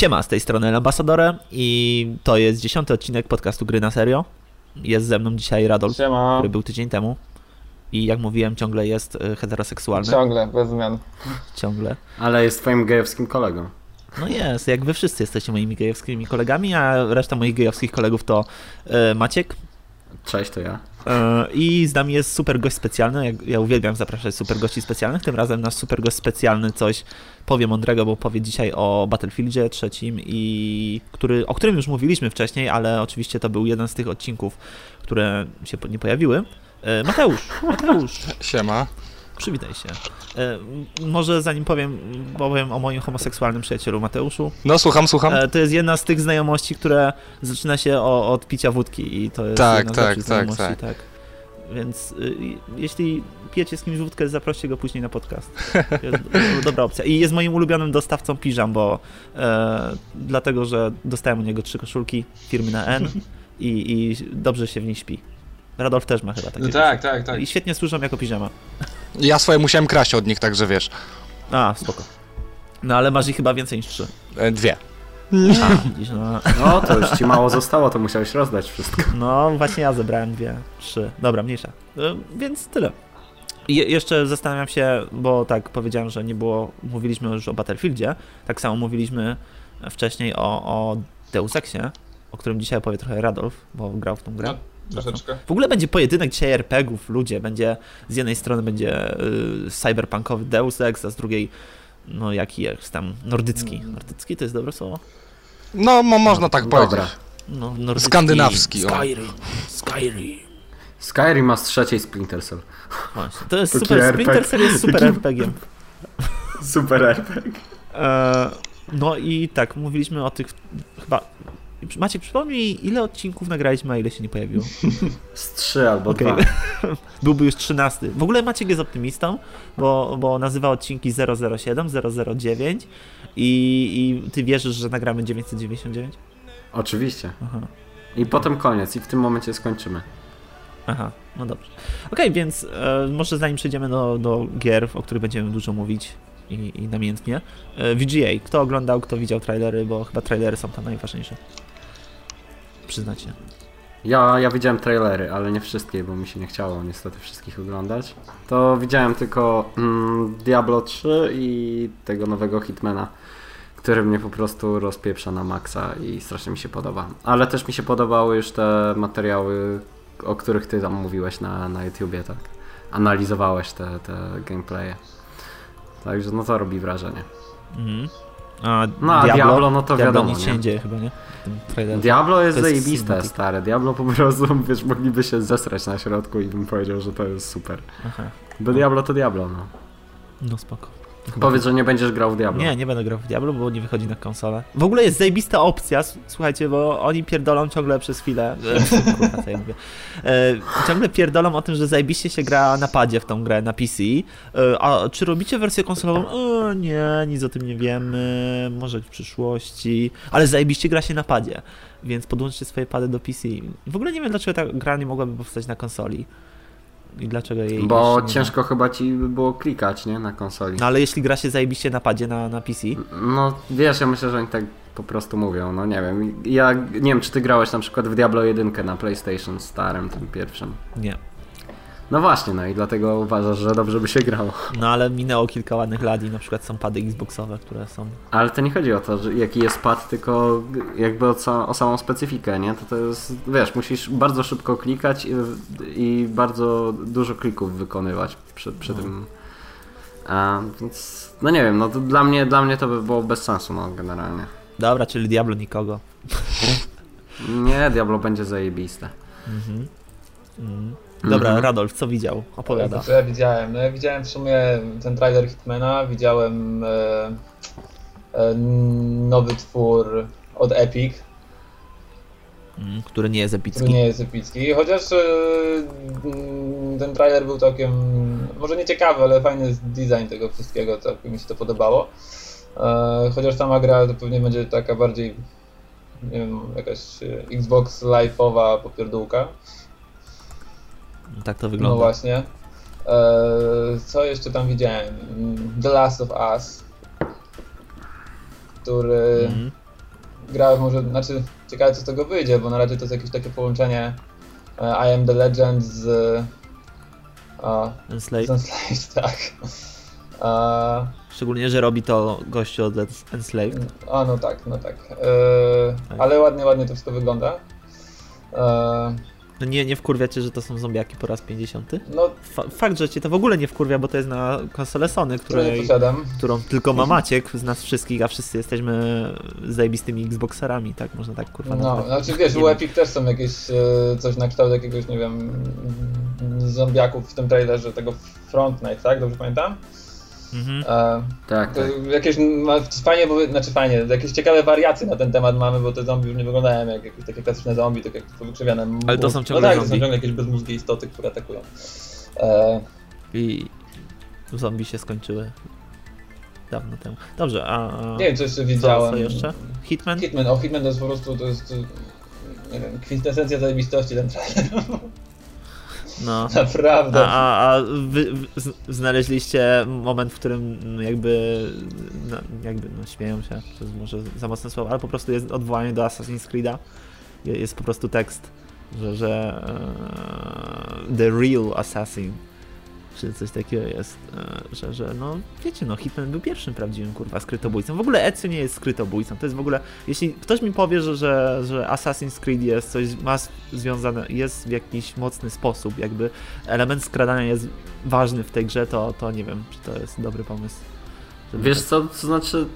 Siema, z tej strony El Ambassadore i to jest dziesiąty odcinek podcastu Gry na Serio. Jest ze mną dzisiaj Radolf, Siema. który był tydzień temu i jak mówiłem ciągle jest e, heteroseksualny. Ciągle, bez zmian. Ciągle. Ale jest twoim gejowskim kolegą. No jest, jak wy wszyscy jesteście moimi gejowskimi kolegami, a reszta moich gejowskich kolegów to e, Maciek Cześć, to ja. E, i z nami jest super gość specjalny. Ja uwielbiam zapraszać super gości specjalnych. Tym razem nasz super gość specjalny coś powie mądrego, bo powie dzisiaj o Battlefieldzie trzecim i który, o którym już mówiliśmy wcześniej, ale oczywiście to był jeden z tych odcinków, które się nie pojawiły. E, Mateusz, Mateusz, Siema. Przywitaj się. E, może zanim powiem, powiem o moim homoseksualnym przyjacielu Mateuszu. No słucham, słucham. E, To jest jedna z tych znajomości, które zaczyna się o, od picia wódki i to jest Tak, jedna z tak, lepszych tak, znajomości, tak. Więc y, jeśli pijecie z kimś wódkę, zaproście go później na podcast. Jest do- dobra opcja. I jest moim ulubionym dostawcą piżam, bo e, dlatego, że dostałem u niego trzy koszulki firmy na N i, i dobrze się w nich śpi. Radolf też ma chyba takie. No tak, tak, tak. I świetnie służą jako piżama. Ja swoje musiałem kraść od nich, także wiesz. A, spoko. No ale masz ich chyba więcej niż trzy. E, Dwie. A, widzisz, no, No, to już ci mało zostało, to musiałeś rozdać wszystko. No, właśnie ja zebrałem dwie, trzy. Dobra, mniejsza. Y, Więc tyle. I je- jeszcze zastanawiam się, bo tak powiedziałem, że nie było, mówiliśmy już o Battlefieldzie, tak samo mówiliśmy wcześniej o, o Deus Exie, o którym dzisiaj opowie trochę Radolf, bo grał w tą grę. No, troszeczkę. W ogóle będzie pojedynek dzisiaj RPGów, ludzie, będzie, z jednej strony będzie y, cyberpunkowy Deus Ex, a z drugiej, no jaki jest tam, nordycki. Nordycki to jest dobre słowo? No, mo można tak Dobra. powiedzieć. No, nordycki. Skandynawski, o. Skyrim. Skyrim. Skyrim ma z trzeciej Splinter Cell. Właśnie. To jest Taki super. RPG. Splinter Cell jest super RPG. Super RPG. E, no i tak, mówiliśmy o tych chyba. Maciek, przypomnij, ile odcinków nagraliśmy, a ile się nie pojawiło? Z trzy albo Okej. dwa. Byłby już 13. W ogóle Maciek jest optymistą, bo, bo nazywa odcinki 007, 009 i, i ty wierzysz, że nagramy 999? Oczywiście. Aha. I potem koniec i w tym momencie skończymy. Aha, no dobrze. Okej, więc e, może zanim przejdziemy do, do gier, o których będziemy dużo mówić i, i namiętnie. E, VGA, kto oglądał, kto widział trailery, bo chyba trailery są tam najważniejsze. Przyznacie. Ja, ja widziałem trailery, ale nie wszystkie, bo mi się nie chciało niestety wszystkich oglądać. To widziałem tylko mm, Diablo 3 i tego nowego Hitmana, który mnie po prostu rozpieprza na maksa i strasznie mi się podoba. Ale też mi się podobały już te materiały, o których ty tam mówiłeś na, na YouTubie, tak? Analizowałeś te, te gameplaye. Także no to robi wrażenie. Mhm. A No a Diablo, no to Diablo wiadomo, nic się nie? dzieje chyba, nie? Diablo jest, To jest zajebiste, cinematic. stare. Diablo po prostu, wiesz, mogliby się zesrać na środku i bym powiedział, że to jest super. Aha, Bo Diablo to Diablo, no. no spoko. Powiedz, że nie będziesz grał w Diablo. Nie, nie będę grał w Diablo, bo nie wychodzi na konsolę. W ogóle jest zajebista opcja, słuchajcie, bo oni pierdolą ciągle przez chwilę. Kurwa, co ja mówię. E, ciągle pierdolą o tym, że zajebiście się gra na padzie w tą grę na PC. E, a czy robicie wersję konsolową? E, nie, nic o tym nie wiemy. Może w przyszłości. Ale zajebiście gra się na padzie. Więc podłączcie swoje pady do PC. W ogóle nie wiem, dlaczego ta gra nie mogłaby powstać na konsoli. I dlaczego jej. Bo ciężko chyba ci by było klikać, nie? Na konsoli. No ale jeśli gra się zajebiście na padzie na, na PC. No wiesz, ja myślę, że oni tak po prostu mówią, no nie wiem. Ja nie wiem, czy ty grałeś na przykład w Diablo 1 na PlayStation starym, tym pierwszym. Nie. No właśnie, no i dlatego uważasz, że dobrze by się grało. No ale minęło kilka ładnych lat i na przykład są pady Xboxowe, które są... Ale to nie chodzi o to, że jaki jest pad, tylko jakby o, ca- o samą specyfikę, nie? To to jest, wiesz, musisz bardzo szybko klikać i, i bardzo dużo klików wykonywać przy, przy No. tym. A, więc, no nie wiem, no to dla mnie, dla mnie to by było bez sensu, no generalnie. Dobra, czyli Diablo nikogo. Nie, Diablo będzie zajebiste. Mhm. Mhm. Dobra, Mhm. Radolf, co widział? Opowiada. Co ja widziałem? No ja widziałem w sumie ten trailer Hitmana, widziałem e, e, nowy twór od Epic, Mm, Który nie jest który epicki. nie jest epicki, chociaż e, mm, ten trailer był całkiem, może nie ciekawy, ale fajny jest design tego wszystkiego, całkiem mi się to podobało. E, chociaż sama gra to pewnie będzie taka bardziej, nie wiem, jakaś e, Xbox Live'owa popierdółka. Tak to No wygląda. właśnie. Eee, co jeszcze tam widziałem? The Last of Us, który Mhm. gra może, znaczy ciekawe co z tego wyjdzie, bo na razie to jest jakieś takie połączenie e, I am the legend z... A, Enslaved. z Enslaved, tak. A, Szczególnie, że robi to gościu od Enslaved. a no tak, no tak. E, ale ładnie, ładnie to wszystko wygląda. E, No nie, nie wkurwia cię, że to są zombiaki po raz 50? no, Fa fakt, że cię to w ogóle nie wkurwia, bo to jest na konsolę Sony, której, którą tylko ma Maciek z nas wszystkich, a wszyscy jesteśmy zajebistymi Xboxerami, tak? Można tak kurwa No, nazwać. znaczy wiesz, u. Epic też są jakieś e, coś na kształt jakiegoś, nie wiem, zombiaków w tym trailerze tego Front Night, tak? Dobrze pamiętam? Mhm. E, Tak, to tak. jakieś ma, fajnie, bo, znaczy fajnie, jakieś ciekawe wariacje na ten temat mamy, bo te zombie już nie wyglądają jak jakieś takie klasyczne zombie, tak jak to wykrzywiane. Ale to są mózg- ciągle no tak, to są zombie. ciągle jakieś bezmózgie istoty, które atakują. E, I zombie się skończyły dawno temu. Dobrze, a... nie wiem, co jeszcze co, widziałem. co jeszcze? Hitman? Hitman, o Hitman to jest po prostu, to jest, nie wiem, kwintesencja zajebistości ten trailer. No. Naprawdę. A, a, a wy, znaleźliście moment, w którym no, jakby, no, jakby no, śmieją się, to jest może za mocne słowo, ale po prostu jest odwołanie do Assassin's Creed'a. Je- Jest po prostu tekst, że, że e, The Real Assassin, czy coś takiego jest, e, że, że no wiecie, no Hitman był pierwszym prawdziwym kurwa skrytobójcą. W ogóle Ezio nie jest skrytobójcą, to jest w ogóle, jeśli ktoś mi powie, że, że, że Assassin's Creed jest coś, ma związane, jest w jakiś mocny sposób, jakby element skradania jest ważny w tej grze, to, to nie wiem, czy to jest dobry pomysł. Wiesz tak- co, to znaczy...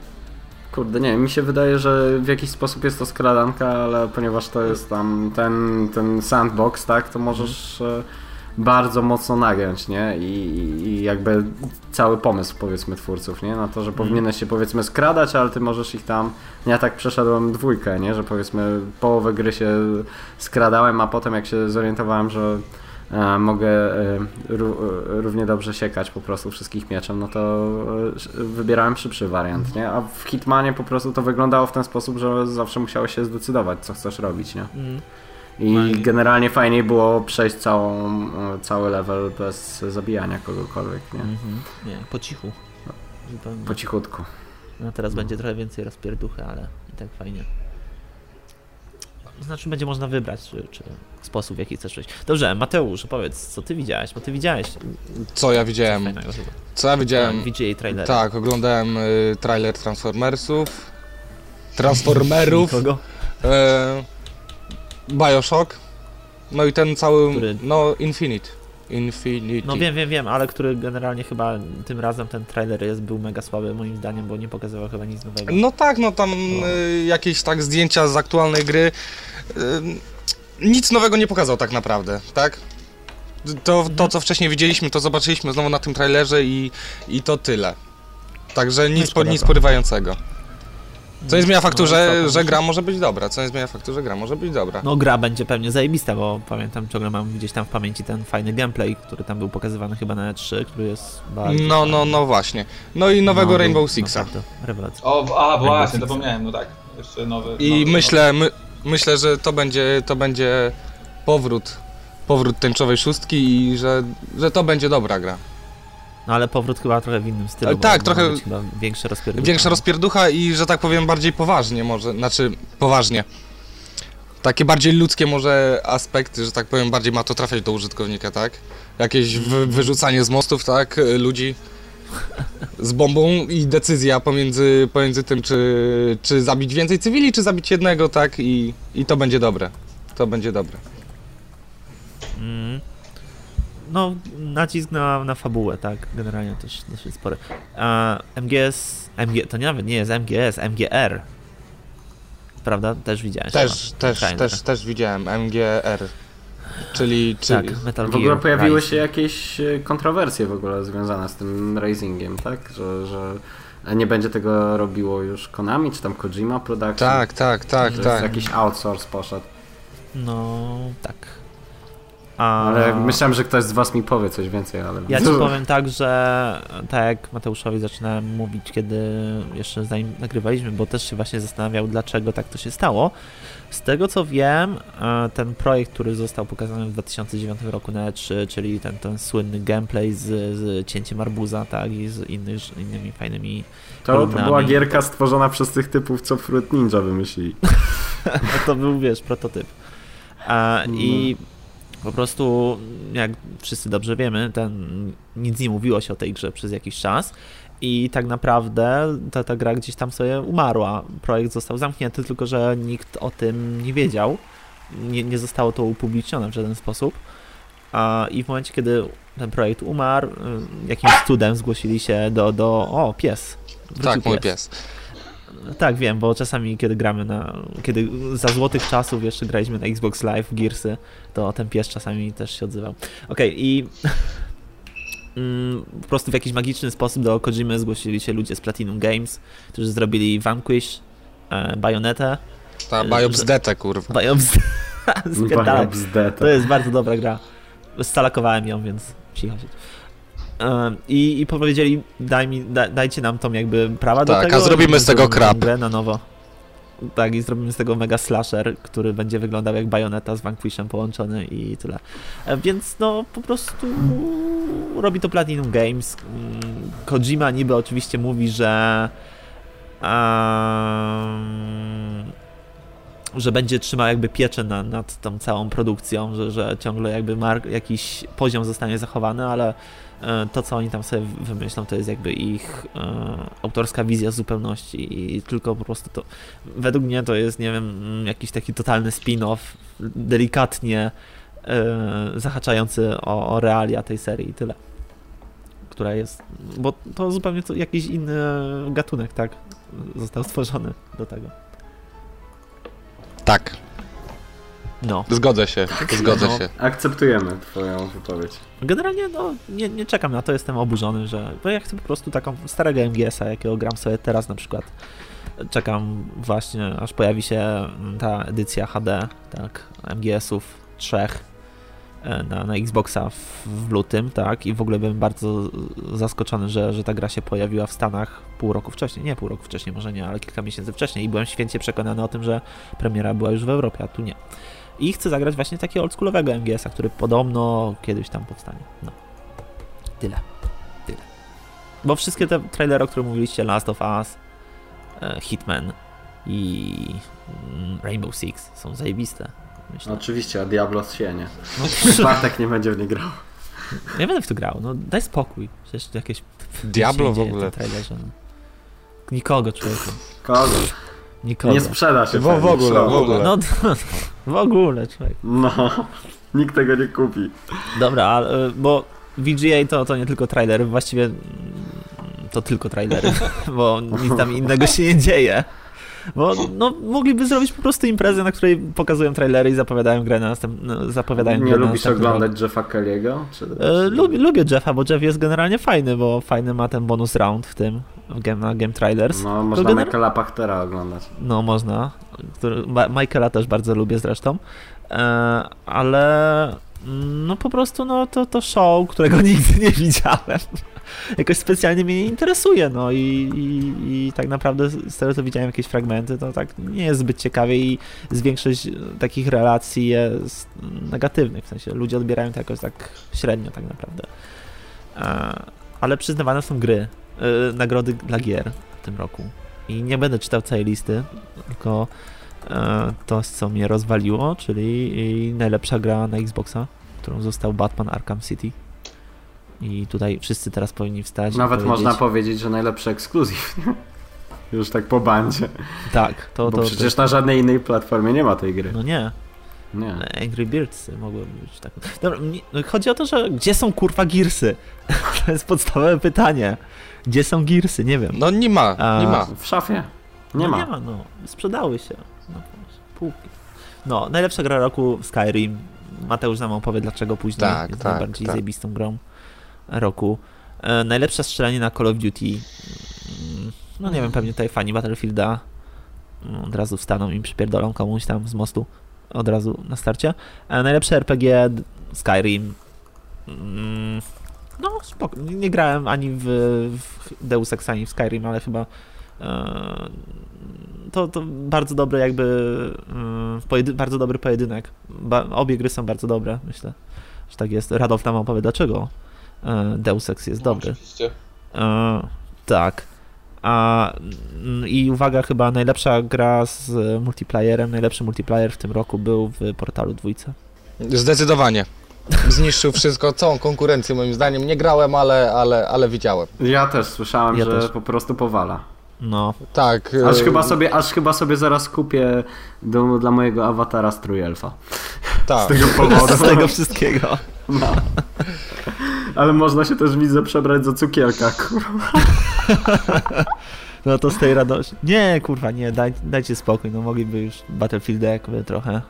Kurde, nie mi się wydaje, że w jakiś sposób jest to skradanka, ale ponieważ to jest tam ten, ten sandbox, tak, to możesz e, bardzo mocno nagiąć, nie? I, i- jakby cały pomysł, powiedzmy, twórców, nie? Na to, że powinieneś się, powiedzmy, skradać, ale ty możesz ich tam... Ja tak przeszedłem dwójkę, nie? Że powiedzmy połowę gry się skradałem, a potem jak się zorientowałem, że e, mogę e, e, równie dobrze siekać po prostu wszystkich mieczem, no to wybierałem szybszy wariant, nie? A w Hitmanie po prostu to wyglądało w ten sposób, że zawsze musiałeś się zdecydować, co chcesz robić, nie? Mm. I generalnie fajniej było przejść całą, e, cały level bez zabijania kogokolwiek, nie? Mhm. Nie, po cichu. Zupełnie. Po cichutku. No teraz będzie trochę więcej rozpierduchy, ale i tak fajnie. Znaczy będzie można wybrać, czy, czy sposób w jaki chcesz przejść. Dobrze, Mateusz, opowiedz, co ty widziałeś, bo ty widziałeś Co ja widziałem? Co ja widziałem? VGA trailer. Tak, oglądałem y, trailer Transformersów. Transformerów. Kogo? E, Bioshock. No i ten cały. Który- No, Infinite. Infinity. No wiem, wiem, wiem, ale który generalnie chyba tym razem ten trailer jest, był mega słaby moim zdaniem, bo nie pokazywał chyba nic nowego. No tak, no tam y, jakieś tak zdjęcia z aktualnej gry. Y, nic nowego nie pokazał tak naprawdę, tak? To, to co wcześniej widzieliśmy, to zobaczyliśmy znowu na tym trailerze i, i to tyle. Także nic, po, szkoda nic porywającego. Co nie zmienia faktu, No, że, że gra może być dobra. Co nie zmienia faktu, że gra może być dobra. No gra będzie pewnie zajebista, bo pamiętam ciągle mam gdzieś tam w pamięci ten fajny gameplay, który tam był pokazywany chyba na E3, który jest bardzo No, no, no właśnie. No i nowego No, Rainbow Sixa. Rewelacja. O, a właśnie, zapomniałem, no tak. Jeszcze nowy. I nowy, myślę, my, myślę, że to będzie, to będzie powrót, powrót tęczowej szóstki i że, że to będzie dobra gra. No ale powrót chyba trochę w innym stylu. Tak, trochę- większe rozpierdolenie. Większa rozpierducha i, że tak powiem, bardziej poważnie może, znaczy poważnie. Takie bardziej ludzkie może aspekty, że tak powiem, bardziej ma to trafiać do użytkownika, tak? Jakieś wy, wyrzucanie z mostów, tak, ludzi z bombą i decyzja pomiędzy, pomiędzy tym, czy, czy zabić więcej cywili, czy zabić jednego, tak? I, i to będzie dobre. To będzie dobre. Mm. No, nacisk na, na fabułę, tak, generalnie też dosyć spory. A MGS, MG, to nie, nawet nie jest MGS, MGR. Prawda? Też widziałeś. Też, chyba, też, trailer. też, też widziałem MGR. Czyli, czyli Tak, Metal W Gear ogóle pojawiły Rising. się jakieś e, kontrowersje w ogóle związane z tym racingiem, tak? Że, że nie będzie tego robiło już Konami, czy tam Kojima Production. tak, tak, tak, Że tak. jakiś outsource poszedł. No, tak. A... Ale myślałem, że ktoś z was mi powie coś więcej, ale... Ja ci powiem tak, że tak jak Mateuszowi zaczynałem mówić, kiedy jeszcze zanim nagrywaliśmy, bo też się właśnie zastanawiał, dlaczego tak to się stało. Z tego co wiem, e, ten projekt, który został pokazany w 2009 roku na E3, czyli ten, ten słynny gameplay z, z cięciem arbuza, tak, i z innych, innymi fajnymi To, to była gierka stworzona przez tych typów, co Fruit Ninja wymyślili. No to był, wiesz, prototyp. A, I po prostu, jak wszyscy dobrze wiemy, ten, nic nie mówiło się o tej grze przez jakiś czas i tak naprawdę ta, ta gra gdzieś tam sobie umarła. Projekt został zamknięty, tylko że nikt o tym nie wiedział. Nie, nie zostało to upublicznione w żaden sposób. A, I w momencie, kiedy ten projekt umarł, y, jakimś cudem zgłosili się do, do o, pies. Wrócił Tak, mój pies. Tak, wiem, bo czasami kiedy gramy na. Kiedy za złotych czasów jeszcze graliśmy na Xbox Live Gearsy, to ten pies czasami też się odzywał. Okej, i mm, po prostu w jakiś magiczny sposób do Kojimy zgłosili się ludzie z Platinum Games, którzy zrobili Vanquish, e, Bayonetę, Ta Biobzdete, kurwa. Biops. Spierdalam. Bzdeta. To jest bardzo dobra gra. Stalakowałem ją, więc cicho się. Um, i, I powiedzieli, daj mi, da, dajcie nam tą jakby prawa do Tak, tego. a zrobimy z tego krab. Na nowo. Tak, i zrobimy z tego mega slasher, który będzie wyglądał jak Bayonetta z Vanquishem połączony i tyle. E, Więc no, po prostu robi to Platinum Games. Mm, Kojima niby oczywiście mówi, że em, że będzie trzymał jakby pieczę na, nad tą całą produkcją, że, że ciągle jakby jakiś poziom zostanie zachowany, ale to, co oni tam sobie wymyślą, to jest jakby ich e, autorska wizja zupełności i tylko po prostu to, według mnie to jest, nie wiem, mm, jakiś taki totalny spin-off, delikatnie e, zahaczający o, o realia tej serii i tyle. Która jest, bo to zupełnie to jakiś inny gatunek, tak, został stworzony do tego. Tak, No. zgodzę się, zgodzę No. się. Akceptujemy twoją wypowiedź. Generalnie no, nie, nie czekam na to, jestem oburzony, że bo ja chcę po prostu taką starego MGS-a, jakiego gram sobie teraz na przykład. Czekam właśnie, aż pojawi się mm, ta edycja HD, tak, MGS-ów trzech e, na, na Xboxa w, w lutym, tak, i w ogóle byłem bardzo zaskoczony, że, że ta gra się pojawiła w Stanach pół roku wcześniej, nie pół roku wcześniej, może nie, ale kilka miesięcy wcześniej i byłem święcie przekonany o tym, że premiera była już w Europie, a tu nie. I chcę zagrać właśnie takiego oldschoolowego MGS-a, który podobno kiedyś tam powstanie. No. Tyle. Tyle. Bo wszystkie te trailery, o których mówiliście, Last of Us, e, Hitman i mm, Rainbow Six są zajebiste. Myślę. Oczywiście, a Diablo się nie. No, Bartek nie będzie w nie grał. ja będę w to grał, no daj spokój. Przecież to jakieś... Diablo w nie ogóle. tym trailerze, no. Nikogo, człowieku. Kogo? Nikogo. Nie sprzeda się. W- w ogóle, w ogóle. No, w ogóle, człowiek. No, nikt tego nie kupi. Dobra, ale, bo VGA to, to nie tylko trailery, właściwie to tylko trailery, bo nic tam innego się nie dzieje. Bo no, mogliby zrobić po prostu imprezę, na której pokazują trailery i zapowiadają grę na następny, zapowiadają Nie grę na lubisz następny oglądać Jeffa Kelly'ego? Czy... rok. E, lubię, lubię Jeffa, bo Jeff jest generalnie fajny, bo fajny ma ten bonus round w tym, game, na Game Trailers. No, można gener- Michaela Pachtera oglądać. No, można. Który, Ma- Michaela też bardzo lubię zresztą. E, ale mm, no po prostu no, to, to show, którego nigdy nie widziałem. Jakoś specjalnie mnie nie interesuje, no i, i, i tak naprawdę z tego co widziałem jakieś fragmenty, to tak nie jest zbyt ciekawie i z większość takich relacji jest negatywnych, w sensie ludzie odbierają to jakoś tak średnio tak naprawdę. E, ale przyznawane są gry, nagrody dla gier w tym roku. I nie będę czytał całej listy, tylko e, to, co mnie rozwaliło, czyli najlepsza gra na Xboxa, którą został Batman Arkham City. I tutaj wszyscy teraz powinni wstać. Nawet powiedzieć, można powiedzieć, że najlepszy ekskluzyw. Już tak po bandzie. Tak, to. Bo to, przecież na żadnej innej platformie nie ma tej gry. No nie, Nie. Angry Birds mogłyby być tak. Dobra, chodzi o to, że gdzie są kurwa Gearsy? to jest podstawowe pytanie. Gdzie są Gearsy? Nie wiem. No nie ma, A- nie ma. W szafie. Nie no, ma. Nie ma, no. Sprzedały się. No, półki. No, najlepsza gra roku Skyrim. Mateusz nam opowie, dlaczego później Tak, jest tak, najbardziej tak. zajebistą grą roku. E, najlepsza strzelanie na Call of Duty. Mm, No nie wiem, pewnie tutaj fani Battlefielda mm, od razu wstaną i przypierdolą komuś tam z mostu od razu na starcie. E, najlepsze RPG Skyrim. Mm, no, spoko. Nie grałem ani w, w Deus Ex, ani w Skyrim, ale chyba e, to, to bardzo dobry jakby pojedy, bardzo dobry pojedynek. Ba, obie gry są bardzo dobre, myślę, że tak jest. Radolf nam opowie, dlaczego e, Deus Ex jest dobry. Oczywiście. E, tak. A, I uwaga, chyba najlepsza gra z multiplayerem, najlepszy multiplayer w tym roku był w portalu dwójce. Zdecydowanie. Zniszczył wszystko, całą konkurencję moim zdaniem. Nie grałem, ale, ale, ale widziałem. Ja też słyszałem, Ja że też. po prostu powala. No, Tak. Aż e, chyba sobie, aż chyba sobie zaraz kupię do, dla mojego awatara strój elfa. Tak. Z tego powodu. z tego wszystkiego. No. Ale można się też widzę przebrać za cukierka, kurwa. No to z tej radości. Nie, kurwa, nie, daj, dajcie spokój, no mogliby już Battlefield jakby trochę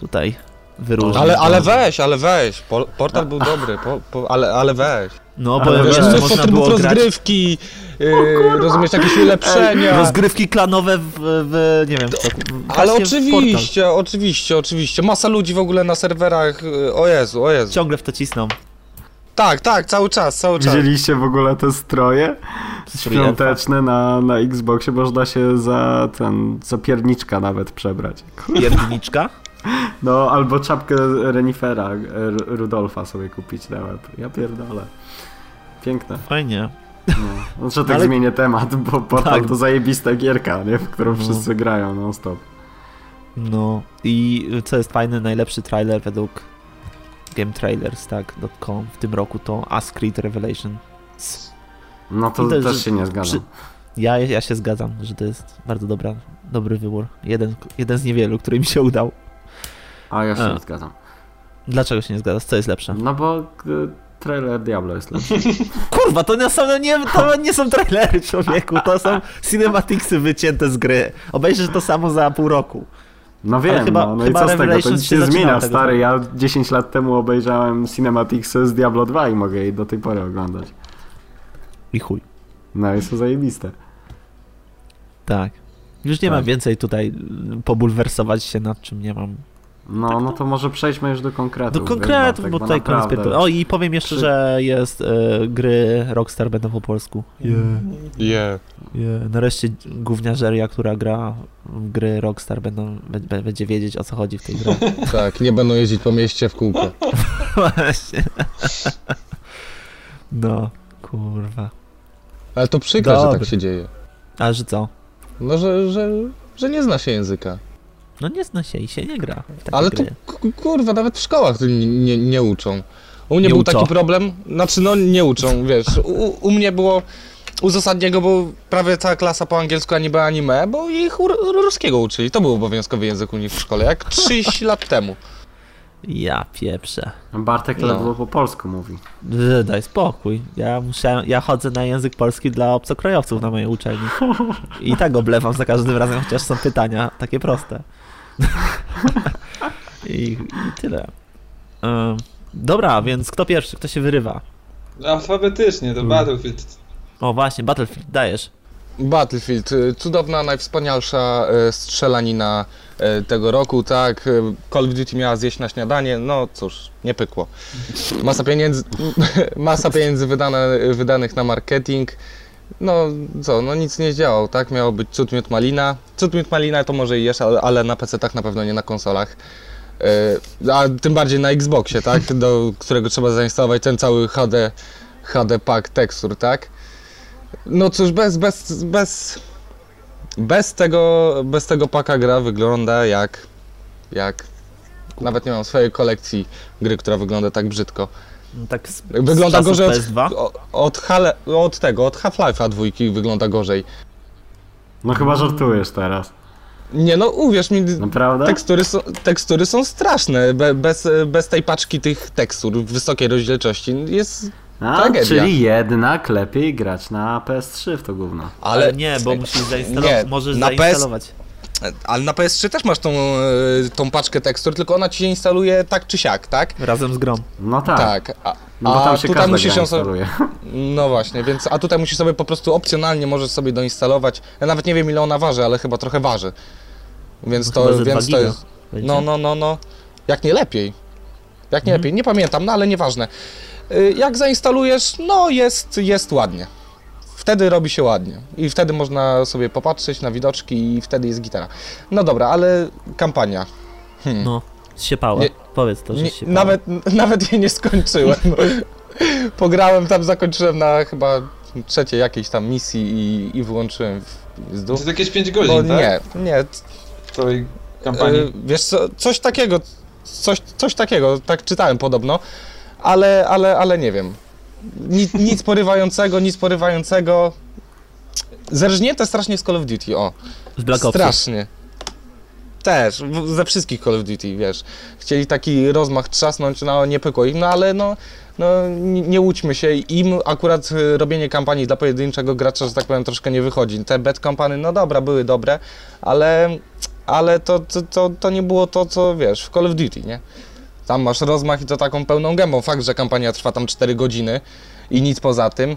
tutaj wyróżnić. Ale, ale weź, ale weź. Po, portal był dobry, po, po, ale, ale weź. No, Ale powiem wiesz, Mnóstwo można było grać rozgrywki, yy, rozumiesz, jakieś ulepszenia. rozgrywki klanowe w, w nie wiem, w Ale oczywiście, oczywiście, oczywiście. Masa ludzi w ogóle na serwerach, yy, o Jezu, o Jezu. Ciągle w to cisną. Tak, tak, cały czas, cały czas. Widzieliście w ogóle te stroje świąteczne na, na Xboxie? Można się za ten, za pierniczka nawet przebrać. Pierniczka. No, albo czapkę Renifera, R- Rudolfa sobie kupić na łeb. Ja pierdolę. Piękne. Fajnie. No. Znaczy tak Ale- zmienię temat, bo portal Tak. to zajebista gierka, nie? w którą No. wszyscy grają non stop. No i co jest fajne, najlepszy trailer według GameTrailers.com w tym roku to Ask Creed Revelation. No to, też się nie zgadzam. przy- Ja, ja się zgadzam, że to jest bardzo dobra, dobry wybór. Jeden, jeden z niewielu, który mi się udał. A ja się A. nie zgadzam. Dlaczego się nie zgadzasz? Co jest lepsze? No bo y, trailer Diablo jest lepszy. Kurwa, to nie są, nie, to nie są trailery, człowieku, to są cinematicsy wycięte z gry. Obejrzysz to samo za pół roku. No wiem, chyba- no, no i chyba co z tego? To nic się zaczynało zmienia, stary. Ja 10 lat temu obejrzałem Cinematics z Diablo 2 i mogę jej do tej pory oglądać. I chuj. No jest to zajebiste. Tak. Już nie Tak. mam więcej tutaj y, pobulwersować się nad czym nie mam. No, no to może przejdźmy już do konkretów. Do wiesz, konkretów, Bartek, bo tutaj koniec naprawdę-. O i powiem jeszcze, Przy- że jest y, gry Rockstar będą po polsku. Yeah. Yeah. Yeah. Nareszcie gówniarzeria, która gra w gry Rockstar będą, będzie wiedzieć o co chodzi w tej grze. Tak, nie będą jeździć po mieście w kółko. Właśnie. No, kurwa. Ale to przykre, że Dobry. tak się dzieje. A że co? No, że, że, że nie zna się języka. No nie zna się i się nie gra w takie Ale to gry. k- kurwa, nawet w szkołach to nie, nie, nie uczą. U mnie Nie był taki problem, znaczy no nie uczą, wiesz, u, u mnie było uzasadniego, bo prawie cała klasa po angielsku anime anime, bo ich ruskiego uczyli, to był obowiązkowy język u nich w szkole, jak 30 lat temu. Ja pieprzę. Bartek No. ledwo po polsku mówi. Że Daj spokój. Ja muszę, ja chodzę na język polski dla obcokrajowców na mojej uczelni. I tak oblewam za każdym razem, chociaż są pytania takie proste. I, I tyle. Dobra, więc kto pierwszy? Kto się wyrywa? Alfabetycznie, to Battlefield. O właśnie, Battlefield, dajesz. Battlefield, y, cudowna, najwspanialsza y, strzelanina y, tego roku, tak. Call of Duty miała zjeść na śniadanie, no cóż, nie pykło. Masa pieniędzy, masa pieniędzy wydane, wydanych na marketing. No co, no nic nie działał, tak? Miało być cud miód malina. Cud miód malina to może i jesz, ale, ale na PC tak na pewno nie na konsolach. Y, A tym bardziej na Xboxie, tak? Do którego trzeba zainstalować ten cały HD, HD pack tekstur, tak? No cóż, bez, bez, bez, bez tego, bez tego paka gra wygląda jak, jak, nawet nie mam swojej kolekcji gry, która wygląda tak brzydko. No Tak z, Wygląda z gorzej od, PS2? o- od, Hale, od tego, od Half-Life'a dwójki wygląda gorzej. No chyba żartujesz teraz. Nie no, uwierz mi, Naprawdę? tekstury są, tekstury są straszne, Be, bez, bez tej paczki tych tekstur w wysokiej rozdzielczości jest, A, tragedia. czyli jednak lepiej grać na PS3 w to gówno. Ale nie, bo musisz zainstalować. Nie, możesz na PS zainstalować. Ale na PS3 też masz tą, e, tą paczkę tekstur, tylko ona ci się instaluje tak czy siak, tak? Razem z grą. No tak. Tak, a, No bo a tam się tutaj musisz ją sobie, instaluje. No właśnie, więc a tutaj musisz sobie po prostu opcjonalnie możesz sobie doinstalować. Ja nawet nie wiem ile ona waży, ale chyba trochę waży. Więc No to, więc to jest. No, no, no, no. Jak nie lepiej. Jak nie Mhm. lepiej, nie pamiętam, no ale nieważne. Y, Jak zainstalujesz, no jest, jest ładnie. Wtedy robi się ładnie. I wtedy można sobie popatrzeć na widoczki i wtedy jest gitara. No dobra, ale kampania. Hmm. No, zsiepała. Nie- Powiedz to, że Nie, zsiepała. nawet, nawet jej nie skończyłem. Pograłem tam, zakończyłem na chyba trzeciej jakiejś tam misji i, i wyłączyłem w To zdów. jest jakieś 5 Bo godzin, tak? nie, nie. Całej kampanii. E, wiesz co, coś takiego, coś, coś takiego, tak czytałem podobno, ale, ale, ale nie wiem. Nic, nic porywającego, nic porywającego. Zerżnięte strasznie z Call of Duty, o. Z Black Opsów. Strasznie. Też, ze wszystkich Call of Duty, wiesz. Chcieli taki rozmach trzasnąć, no nie pykło im, no ale no, no nie, nie łudźmy się. Im akurat y, robienie kampanii dla pojedynczego gracza, że tak powiem, troszkę nie wychodzi. Te bad kampany, no dobra, były dobre, ale, ale to, to, to, to nie było to, co wiesz, w Call of Duty, nie? Tam masz rozmach i to taką pełną gębą. Fakt, że kampania trwa tam 4 godziny i nic poza tym.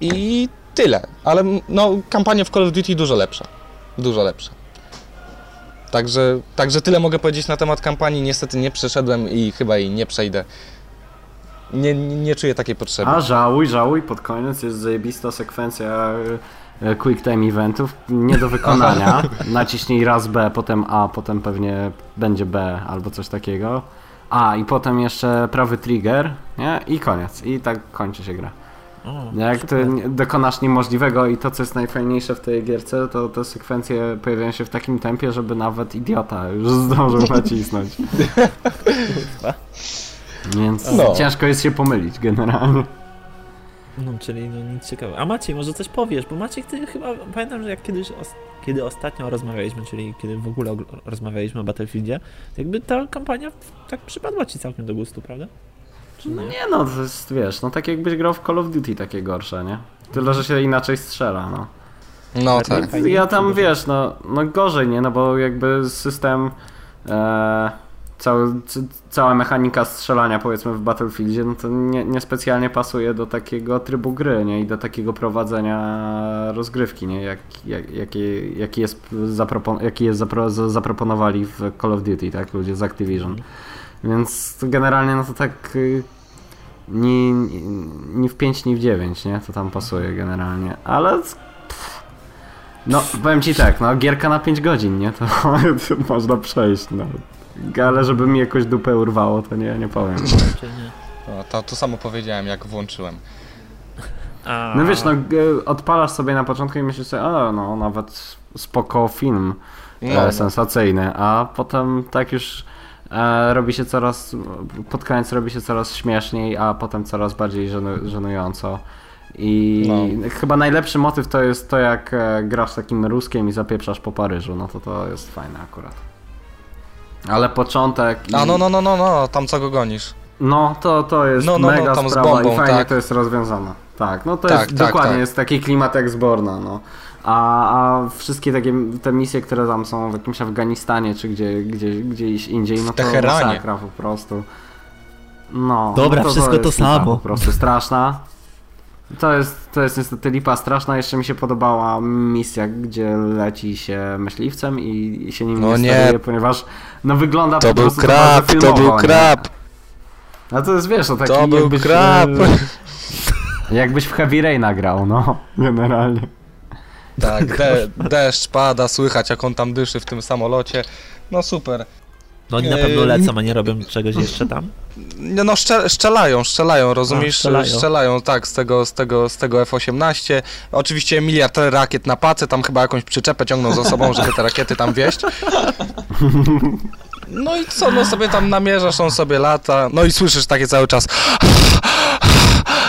I tyle. Ale no, kampania w Call of Duty dużo lepsza. Dużo lepsza. Także, także tyle mogę powiedzieć na temat kampanii. Niestety nie przeszedłem i chyba jej nie przejdę. Nie, nie, czuję takiej potrzeby. A żałuj, żałuj, pod koniec jest zajebista sekwencja e, quick time eventów, nie do wykonania. Naciśnij raz B, potem A, potem pewnie będzie B albo coś takiego. A i potem jeszcze prawy trigger, nie? I koniec. I tak kończy się gra. O, Jak ty super. nie- dokonasz niemożliwego i to co jest najfajniejsze w tej gierce, to te sekwencje pojawiają się w takim tempie, żeby nawet idiota już zdążył nacisnąć. Więc No. ciężko jest się pomylić generalnie. No, czyli no nic ciekawego. A Maciej, może coś powiesz, bo Maciek, ty chyba, pamiętam, że jak kiedyś, os- kiedy ostatnio rozmawialiśmy, czyli kiedy w ogóle og- rozmawialiśmy o Battlefieldzie, to jakby ta kampania tak przypadła ci całkiem do gustu, prawda? Czy No nie? nie no, to jest, wiesz, no tak jakbyś grał w Call of Duty takie gorsze, nie? Tyle, że się inaczej strzela, no. No tak. Ja tam, wiesz, no, no gorzej, nie? No bo jakby system, e, cały, cała mechanika strzelania, powiedzmy, w Battlefieldzie, no to nie, niespecjalnie pasuje do takiego trybu gry, nie? I do takiego prowadzenia rozgrywki, nie? Jak, jak, jaki, jaki jest, zapropon- jaki jest zapro- za- zaproponowali w Call of Duty, tak? Ludzie z Activision. Więc to generalnie, no to tak... y, Ni, ni, w 5, ni w 9, nie? To tam pasuje generalnie. Ale pff, no, powiem ci tak, no gierka na 5 godzin, nie? To, to można przejść, no. Ale żeby mi jakoś dupę urwało, to nie, nie powiem. Nie? No, to, to samo powiedziałem, jak włączyłem. A, No wiesz, no odpalasz sobie na początku i myślisz sobie, o no, nawet spoko film No, e, sensacyjny, a potem tak już e, robi się coraz, pod koniec robi się coraz śmieszniej, a potem coraz bardziej żenu, żenująco. I No. chyba najlepszy motyw to jest to, jak e, grasz takim ruskiem i zapieprzasz po Paryżu, no to to jest fajne akurat. Ale początek i... A no, no, no, no, no, tam co go gonisz. No, to, to jest No, no, no, mega tam z sprawa bombą, i fajnie tak. to jest rozwiązane. Tak, no to Tak, jest tak, dokładnie, tak. jest taki klimat jak z Borna, no. A, a wszystkie takie te misje, które tam są w jakimś Afganistanie, czy gdzie, gdzie, gdzieś indziej, no to masakra po prostu. No. Dobra, no wszystko jest to lipa samo. Po prostu straszna. To jest, to jest niestety lipa straszna. Jeszcze mi się podobała misja, gdzie leci się myśliwcem i, i się nim No nie steruje, ponieważ no wygląda To po był krab, to filmowo, był nie? krab. No to jest, wiesz, no taki To był jakbyś, krab. e, jakbyś w Heavy Rain nagrał, no, generalnie. Tak, de, deszcz pada, słychać jak on tam dyszy w tym samolocie. No super. No oni na pewno lecą, a nie robią czegoś jeszcze tam. Nie, No szcze, szczelają, szczelają, rozumiesz? A, strzelają. strzelają, tak, z tego, z, tego, z tego F-18. Oczywiście miliard rakiet na pace, tam chyba jakąś przyczepę ciągną za sobą, żeby te rakiety tam wieść. No i co, no sobie tam namierzasz, on sobie lata, no i słyszysz takie cały czas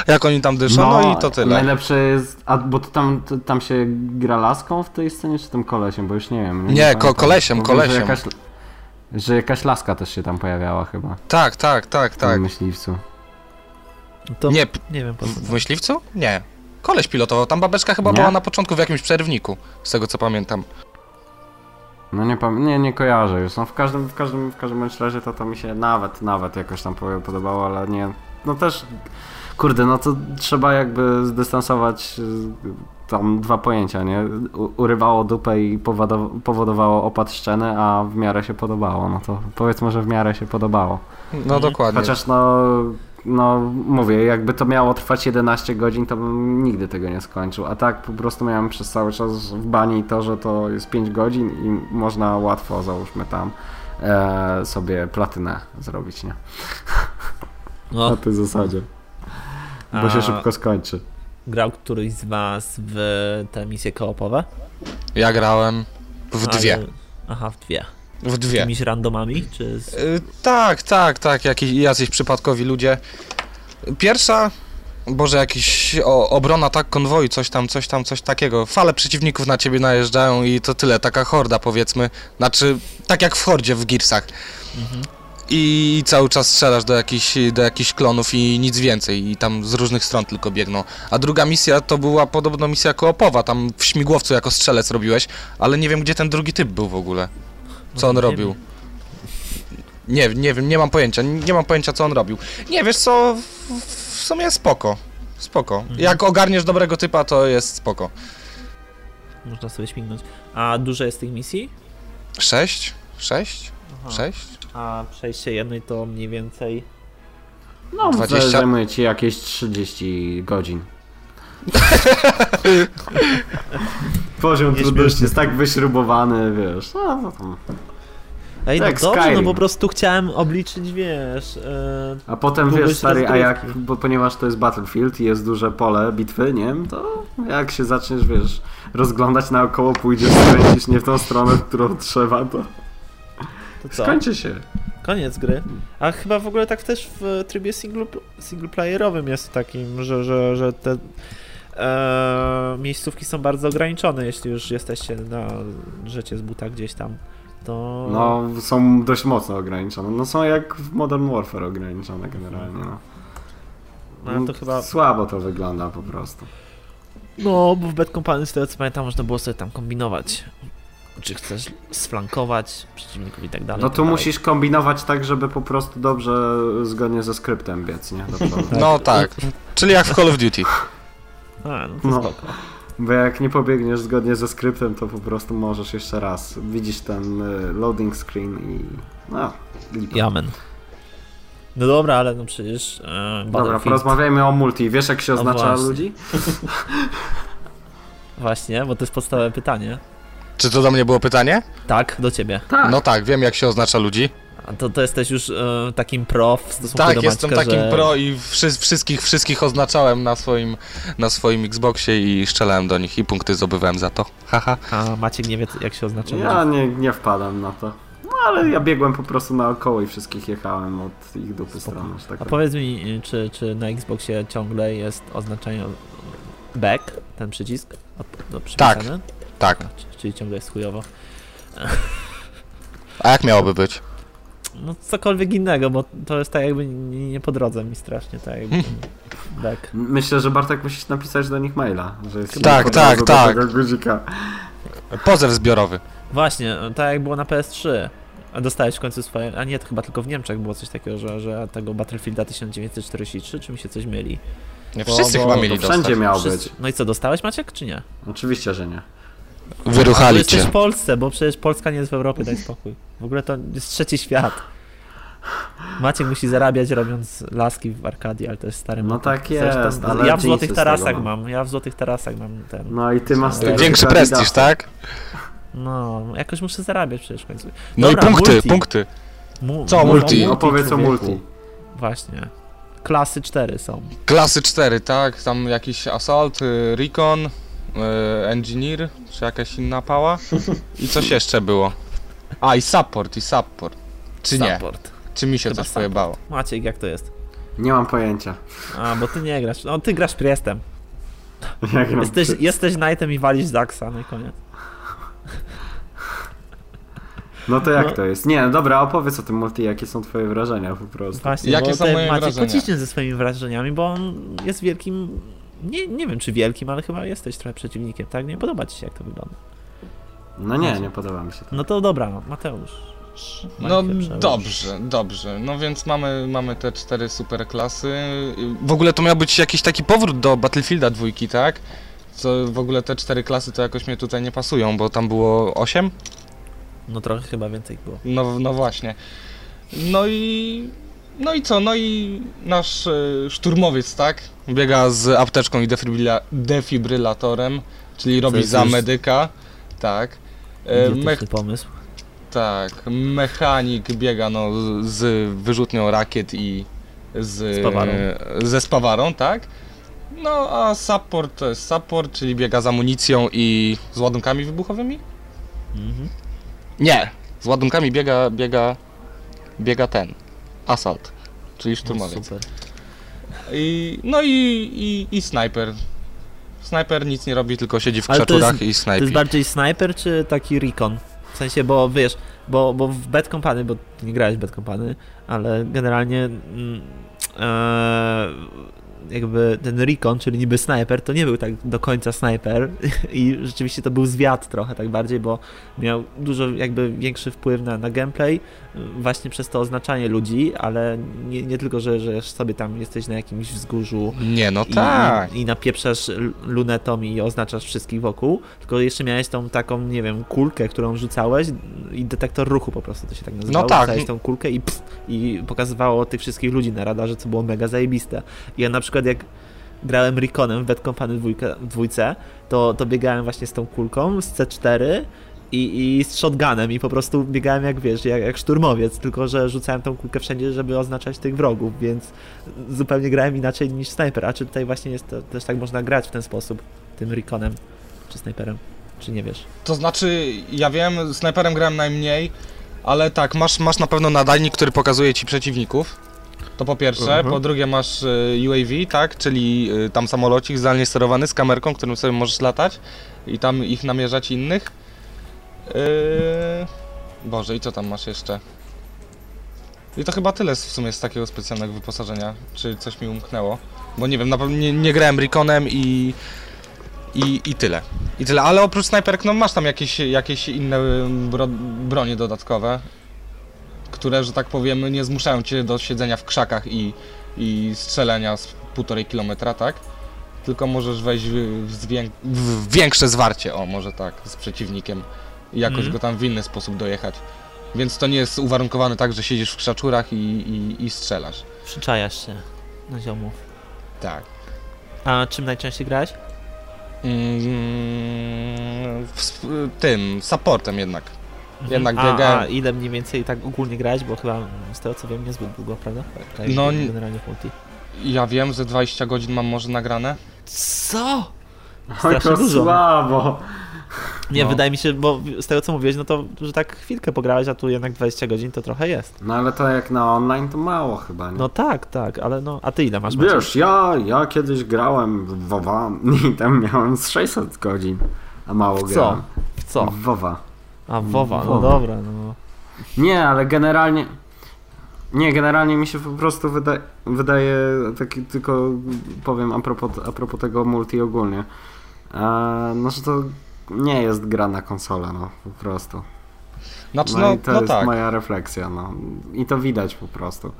jak oni tam dyszą, no, i to tyle. Najlepsze jest, a bo to tam, to, tam się gra laską w tej scenie, czy tym kolesiem, bo już nie wiem. Nie, ko- pamiętam. kolesiem, kolesiem. Jakaś, że jakaś laska też się tam pojawiała chyba, Tak, tak, tak, w tak. tym myśliwcu. To Nie, nie, wiem po co. w myśliwcu? Nie. Koleś pilotował, tam babeczka chyba Nie? była na początku w jakimś przerwniku, z tego co pamiętam. No nie, nie, nie kojarzę już. No w każdym, w każdym, w każdym razie to, to mi się nawet, nawet jakoś tam po- podobało, ale nie. No też, kurde, no to trzeba jakby zdystansować tam dwa pojęcia, nie? U, urywało dupę i powodow- powodowało opad szczeny, a w miarę się podobało. No to powiedzmy, że w miarę się podobało. No dokładnie. Chociaż no, no mówię, jakby to miało trwać 11 godzin, to bym nigdy tego nie skończył. A tak po prostu miałem przez cały czas w bani to, że to jest 5 godzin i można łatwo, załóżmy tam, e, sobie platynę zrobić, nie? No, Na tej zasadzie. Bo się A- szybko skończy. Grał któryś z was w te misje koopowe? Ja grałem w dwie. Ale- Aha, w dwie. W Z dwie. jakimiś randomami, czy z... Y, tak, tak, tak, jakiś, jacyś przypadkowi ludzie. Pierwsza, Boże, jakiś o, obrona, tak, konwoju, coś tam, coś tam, coś takiego. Fale przeciwników na ciebie najeżdżają i to tyle, taka horda powiedzmy. Znaczy, tak jak w hordzie w Gearsach. Mhm. I cały czas strzelasz do jakichś, do jakichś klonów i nic więcej. I tam z różnych stron tylko biegną. A druga misja to była podobno misja koopowa. Tam w śmigłowcu jako strzelec robiłeś, ale nie wiem gdzie ten drugi typ był w ogóle. Co on robił? Nie, nie wiem, nie mam pojęcia. Nie mam pojęcia co on robił. Nie wiesz co, w, w sumie spoko. Spoko. Mhm. Jak ogarniesz dobrego typa, to jest spoko. Można sobie śmignąć. A dużo jest tych misji? Sześć? Sześć? Aha. Sześć? A przejście jednej to mniej więcej... No, 20. 20... zajmuje ci jakieś 30 godzin. Poziom trudności jest tak wyśrubowany, wiesz. No, to tam. Ej, no Jak dobrze, no Skyrim. po prostu chciałem obliczyć, wiesz... e, A potem wiesz, stary, a jak, bo ponieważ to jest Battlefield i jest duże pole bitwy, nie wiem, to jak się zaczniesz, wiesz, rozglądać naokoło, pójdziesz, skręcisz nie w tą stronę, w którą trzeba, to to co? skończy się. Koniec gry. A chyba w ogóle tak też w trybie single, singleplayerowym jest takim, że, że, że te e, miejscówki są bardzo ograniczone, jeśli już jesteście na rzecie z buta gdzieś tam. To... No, są dość mocno ograniczone. No są jak w Modern Warfare ograniczone generalnie, no. No, to chyba... Słabo to wygląda po prostu. No, bo w Bad Company, z tego co pamiętam, można było sobie tam kombinować. Czy chcesz sflankować przeciwników i tak dalej. No tak tu dalej. musisz kombinować tak, żeby po prostu dobrze, zgodnie ze skryptem biec, nie? No tak. Czyli jak w Call of Duty. A, no to No. spoko. Bo jak nie pobiegniesz zgodnie ze skryptem, to po prostu możesz jeszcze raz. Widzisz ten y, loading screen i no, lipa. Jamen. No dobra, ale no przecież... E, Dobra, porozmawiajmy o multi. Wiesz jak się No oznacza właśnie. ludzi? Właśnie, bo to jest podstawowe pytanie. Czy to do mnie było pytanie? Tak, do ciebie. Tak. No tak, wiem jak się oznacza ludzi. A to, to jesteś już e, takim pro w stosunku do Tak, jestem takim że... pro i wszy, wszystkich, wszystkich oznaczałem na swoim, na swoim Xboxie i strzelałem do nich i punkty zdobywałem za to. Haha. A Maciek nie wie, jak się oznacza. Ja nie, nie wpadam na to. No ale ja biegłem po prostu naokoło i wszystkich jechałem od ich dupy strony. że Tak A powiedz mi, czy, czy na Xboxie ciągle jest oznaczenie back, ten przycisk? Od, przypisany? Tak. Czyli ciągle jest chujowo. A jak miałoby być? No cokolwiek innego, bo to jest tak jakby nie, nie po drodze mi strasznie, tak jakby back. Myślę, że Bartek musisz napisać do nich maila, że jest Tak, tak, tak. tego guzika. Pozew zbiorowy. Właśnie, tak jak było na PS3. A dostałeś w końcu swoje. A nie, to chyba tylko w Niemczech było coś takiego, że, że tego Battlefielda 1943, czy mi się coś myli? Nie, wszyscy bo- chyba mieli To wszędzie dostać. miał być. No i co, dostałeś Maciek, czy nie? Oczywiście, że nie. Wyruchali jesteś cię. w Polsce, bo przecież Polska nie jest w Europie, daj spokój. W ogóle to jest trzeci świat. Maciek musi zarabiać robiąc laski w Arkadii, ale to jest stary No tak Zresztą jest, ale Ja w Złotych Tarasach tego mam, ja w Złotych Tarasach mam ten... No i ty masz To tego Większy prestiż, tak? No, jakoś muszę zarabiać przecież w końcu. No Dobra, i punkty, multi. punkty. Mu- Co, mu- multi? mu- Opowiedz o multi. Właśnie. Klasy 4 są. Klasy 4, tak? Tam jakiś Assault, y, Recon, Engineer, czy jakaś inna pała. I coś jeszcze było. A, i Support, i Support. Czy nie? Support. Czy mi się Chyba coś support. pojebało? Maciek, jak to jest? Nie mam pojęcia. A, bo ty nie grasz. No, ty grasz Priestem. Jak gram Jesteś, przy- jesteś Knightem i walisz Zaxa, no i koniec. No to jak No. to jest? Nie, no dobra, opowiedz o tym multi, jakie są twoje wrażenia po prostu. Właśnie, Jakie bo są tutaj moje Maciek wrażenia? pociśnie ze swoimi wrażeniami, bo on jest wielkim... Nie, nie wiem, czy wielkim, ale chyba jesteś trochę przeciwnikiem, tak? Nie podoba ci się, jak to wygląda. No nie, nie podoba mi się to. No to dobra, Mateusz. No Majkę przełóż. dobrze, dobrze. No więc mamy, mamy te cztery super klasy. W ogóle to miał być jakiś taki powrót do Battlefielda dwójki, tak? co w ogóle te cztery klasy to jakoś mnie tutaj nie pasują, bo tam było 8? No trochę chyba więcej było. No, no właśnie. No i. No i co? No i nasz e, szturmowiec, tak? Biega z apteczką i defibryla, defibrylatorem, czyli robi jest za już medyka. Tak. E, mech, pomysł. tak. Mechanik biega no, z- z wyrzutnią rakiet i z, Spawarą. ze spawarą, tak? No a support to jest support, czyli biega z amunicją i z ładunkami wybuchowymi? Mhm. Nie, z ładunkami biega, biega, biega ten, asalt, czyli No, szturmowiec. super. I, no i, i, i snajper. Snajper nic nie robi, tylko siedzi w to krzaczurach i To snajpi. jest bardziej sniper czy taki recon? W sensie, bo wiesz, bo, bo w Bad Company, bo ty nie grałeś w Bad Company, ale generalnie mm, e, jakby ten recon, czyli niby sniper, to nie był tak do końca sniper i rzeczywiście to był zwiat trochę tak bardziej, bo miał dużo jakby większy wpływ na, na gameplay właśnie przez to oznaczanie ludzi, ale nie, nie tylko, że, że sobie tam jesteś na jakimś wzgórzu Nie, no i, tak. i, i napieprzasz lunetą i oznaczasz wszystkich wokół, tylko jeszcze miałeś tą taką, nie wiem, kulkę, którą rzucałeś i detektor ruchu po prostu to się tak nazywało. tak. Rzucałeś tą kulkę i, i pokazywało tych wszystkich ludzi na radarze, co było mega zajebiste. I ja na przykład jak grałem Reconem w Bad Company dwójce, to, to biegałem właśnie z tą kulką, z C4 i, i z shotgunem i po prostu biegałem jak wiesz, jak, jak szturmowiec, tylko że rzucałem tą kulkę wszędzie, żeby oznaczać tych wrogów, więc zupełnie grałem inaczej niż snajper. A czy tutaj właśnie jest to, też tak można grać w ten sposób, tym Reconem czy snajperem? Czy nie wiesz? To znaczy, ja wiem, snajperem grałem najmniej, ale tak, masz, masz na pewno nadajnik, który pokazuje ci przeciwników. To po pierwsze, Mhm. po drugie masz y, UAV, tak, czyli y, tam samolocik zdalnie sterowany z kamerką, którym sobie możesz latać i tam ich namierzać innych. Yy... Boże, i co tam masz jeszcze? I to chyba tyle w sumie z takiego specjalnego wyposażenia, czy coś mi umknęło. Bo nie wiem, na pewno nie, nie grałem Reconem i, i, i tyle. I tyle, ale oprócz snajperek, no masz tam jakieś, jakieś inne bro, bronie dodatkowe, które, że tak powiem, nie zmuszają cię do siedzenia w krzakach i, i strzelania z półtorej kilometra, tak? Tylko możesz wejść w, w, w większe zwarcie, o może tak, z przeciwnikiem i jakoś Mhm. go tam w inny sposób dojechać. Więc to nie jest uwarunkowane tak, że siedzisz w krzaczurach i, i, i strzelasz. Przyczajasz się na ziomów. Tak. A czym najczęściej grałeś? Mm, w, sp- tym, supportem jednak. Jednak a, biegałem. a ile mniej więcej tak ogólnie grałeś, bo chyba z tego co wiem niezbyt długo, prawda? Tak, No, nie- generalnie w multi. Ja wiem, że 20 godzin mam może nagrane. Co? Oj, Strasznie to dużo. słabo. Nie, No. wydaje mi się, bo z tego co mówiłeś, no to, że tak chwilkę pograłeś, a tu jednak 20 godzin to trochę jest. No ale to jak na online to mało chyba, nie? No tak, tak, ale no, a ty ile masz? Wiesz, ja, ja kiedyś grałem w WoWa i tam miałem z 600 godzin, a mało W co? grałem. W co? W WoWa. A WoWa, no WoWa. dobra, no. Nie, ale generalnie... Nie, generalnie mi się po prostu wyda wydaje, taki tylko powiem a propos, a propos tego multi ogólnie, e, no że to nie jest gra na konsolę, no po prostu. Znaczy, No, no, i to no jest tak. moja refleksja, no. I to widać po prostu.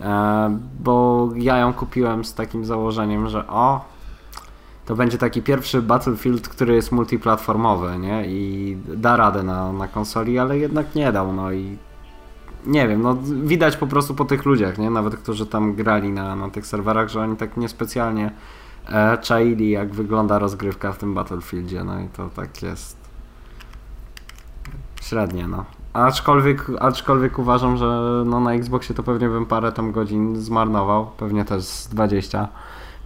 E, bo ja ją kupiłem z takim założeniem, że o, to będzie taki pierwszy Battlefield, który jest multiplatformowy, nie? I da radę na, na konsoli, ale jednak nie dał, no i nie wiem, no widać po prostu po tych ludziach, nie? Nawet którzy tam grali na, na tych serwerach, że oni tak niespecjalnie e, czaili, jak wygląda rozgrywka w tym Battlefieldzie, no i to tak jest średnie, no. Aczkolwiek, aczkolwiek uważam, że no na Xboxie to pewnie bym parę tam godzin zmarnował, pewnie też z 20.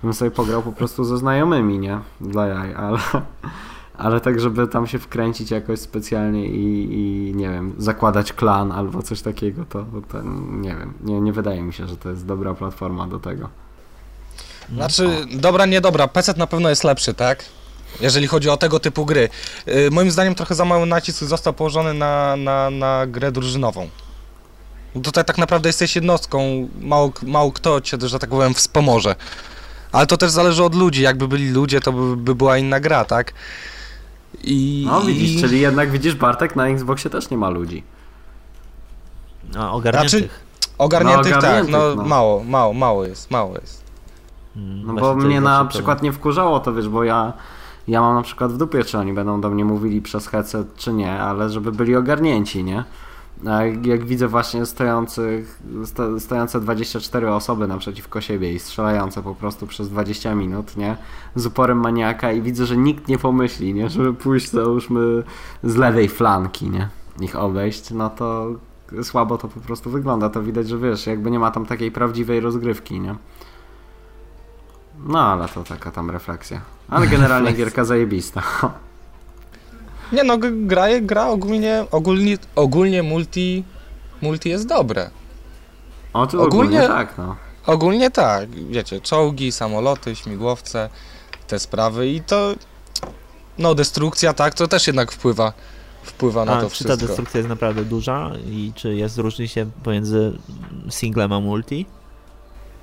Bym sobie pograł po prostu ze znajomymi, nie? Dla jaj, ale, ale tak, żeby tam się wkręcić jakoś specjalnie i, i nie wiem, zakładać klan albo coś takiego, to, to nie wiem, nie, nie wydaje mi się, że to jest dobra platforma do tego. Znaczy, dobra, niedobra. PC na pewno jest lepszy, tak? Jeżeli chodzi o tego typu gry. Yy, moim zdaniem trochę za mały nacisk został położony na, na, na grę drużynową. Tutaj tak naprawdę jesteś jednostką, mało, mało kto cię, że tak powiem, wspomoże. Ale to też zależy od ludzi. Jakby byli ludzie, to by, by była inna gra, tak? I, No widzisz, czyli jednak widzisz Bartek, na Xboxie też nie ma ludzi. A ogarniętych. Znaczy- Ogarniętych, No, ogarniętych, tak, no, no. mało, mało, mało jest, mało jest. Mm, No właśnie bo mnie na przykład nie wkurzało to, wiesz, bo ja, ja mam na przykład w dupie, czy oni będą do mnie mówili przez headset, czy nie, ale żeby byli ogarnięci, nie? A jak, jak widzę właśnie stojących, sto, stojące 24 osoby naprzeciwko siebie i strzelające po prostu przez 20 minut, nie? Z uporem maniaka i widzę, że nikt nie pomyśli, nie? Żeby pójść, załóżmy, z lewej flanki, nie? Ich obejść, no to słabo to po prostu wygląda. To widać, że wiesz, jakby nie ma tam takiej prawdziwej rozgrywki, nie? No, ale to taka tam refleksja. Ale generalnie gierka zajebista. Nie no, gra, gra ogólnie, ogólnie, ogólnie multi, multi jest dobre. O, to Ogólnie- ogólnie tak, no. Ogólnie tak, wiecie, czołgi, samoloty, śmigłowce, te sprawy i to, no destrukcja, tak, to też jednak wpływa, wpływa na A to czy ta wszystko. destrukcja jest naprawdę duża i czy jest różnica pomiędzy singlem a multi?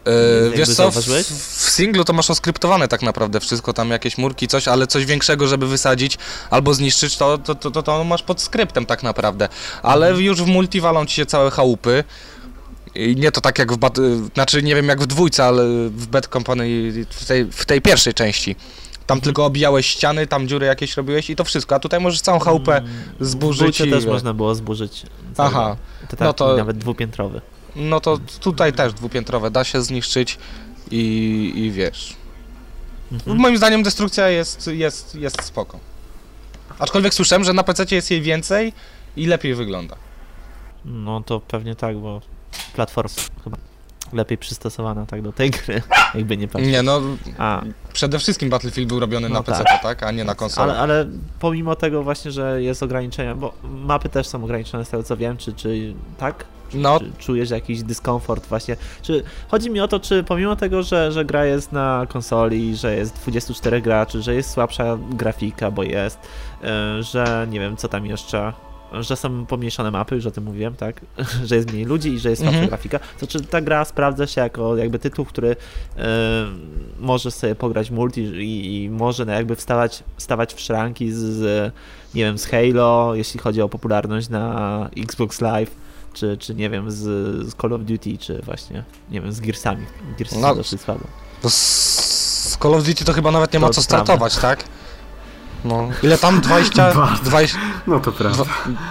E, wiesz co, w, w singlu to masz oskryptowane tak naprawdę wszystko, tam jakieś murki, coś, ale coś większego, żeby wysadzić albo zniszczyć, to, to, to, to, masz pod skryptem tak naprawdę. Ale Mhm. już w multi walą ci się całe chałupy. I nie to tak jak w bat... znaczy nie wiem jak w dwójce, ale w Bad Company w tej, w tej pierwszej części. Tam tylko obijałeś ściany, tam dziury jakieś robiłeś i to wszystko, a tutaj możesz całą chałupę zburzyć W i... też można było zburzyć. Aha, To taki no to- nawet dwupiętrowy. No to tutaj też dwupiętrowe da się zniszczyć i, i wiesz... Mhm. Moim zdaniem destrukcja jest, jest, jest spoko. Aczkolwiek słyszałem, że na PC jest jej więcej i lepiej wygląda. No to pewnie tak, bo platforma chyba lepiej przystosowana tak do tej gry, jakby nie patrzeć. Nie no, A, przede wszystkim Battlefield był robiony No na tak. PC, tak. A nie na konsolę. ale, ale pomimo tego właśnie, że jest ograniczenia, bo mapy też są ograniczone z tego co wiem, czy, czy tak? No, Czy czujesz jakiś dyskomfort właśnie? Czy chodzi mi o to, czy pomimo tego, że, że gra jest na konsoli, że jest 24 graczy, że jest słabsza grafika, bo jest, e, że nie wiem co tam jeszcze, że są pomniejszone mapy, już o tym mówiłem, tak? że jest mniej ludzi i że jest słabsza Mhm. grafika, to czy ta gra sprawdza się jako jakby tytuł, który e, może sobie pograć multi i, i może no, jakby wstawać, wstawać w szranki z, z, nie wiem, z Halo, jeśli chodzi o popularność na Xbox Live, czy, czy nie wiem, z, z Call of Duty, czy właśnie, nie wiem, z Gearsami. Gearsy No, są dosyć słabo. to z Call of Duty to chyba nawet nie ma To co startować, tak? No. Ile tam? 20, Bardzo. 20, No to prawda.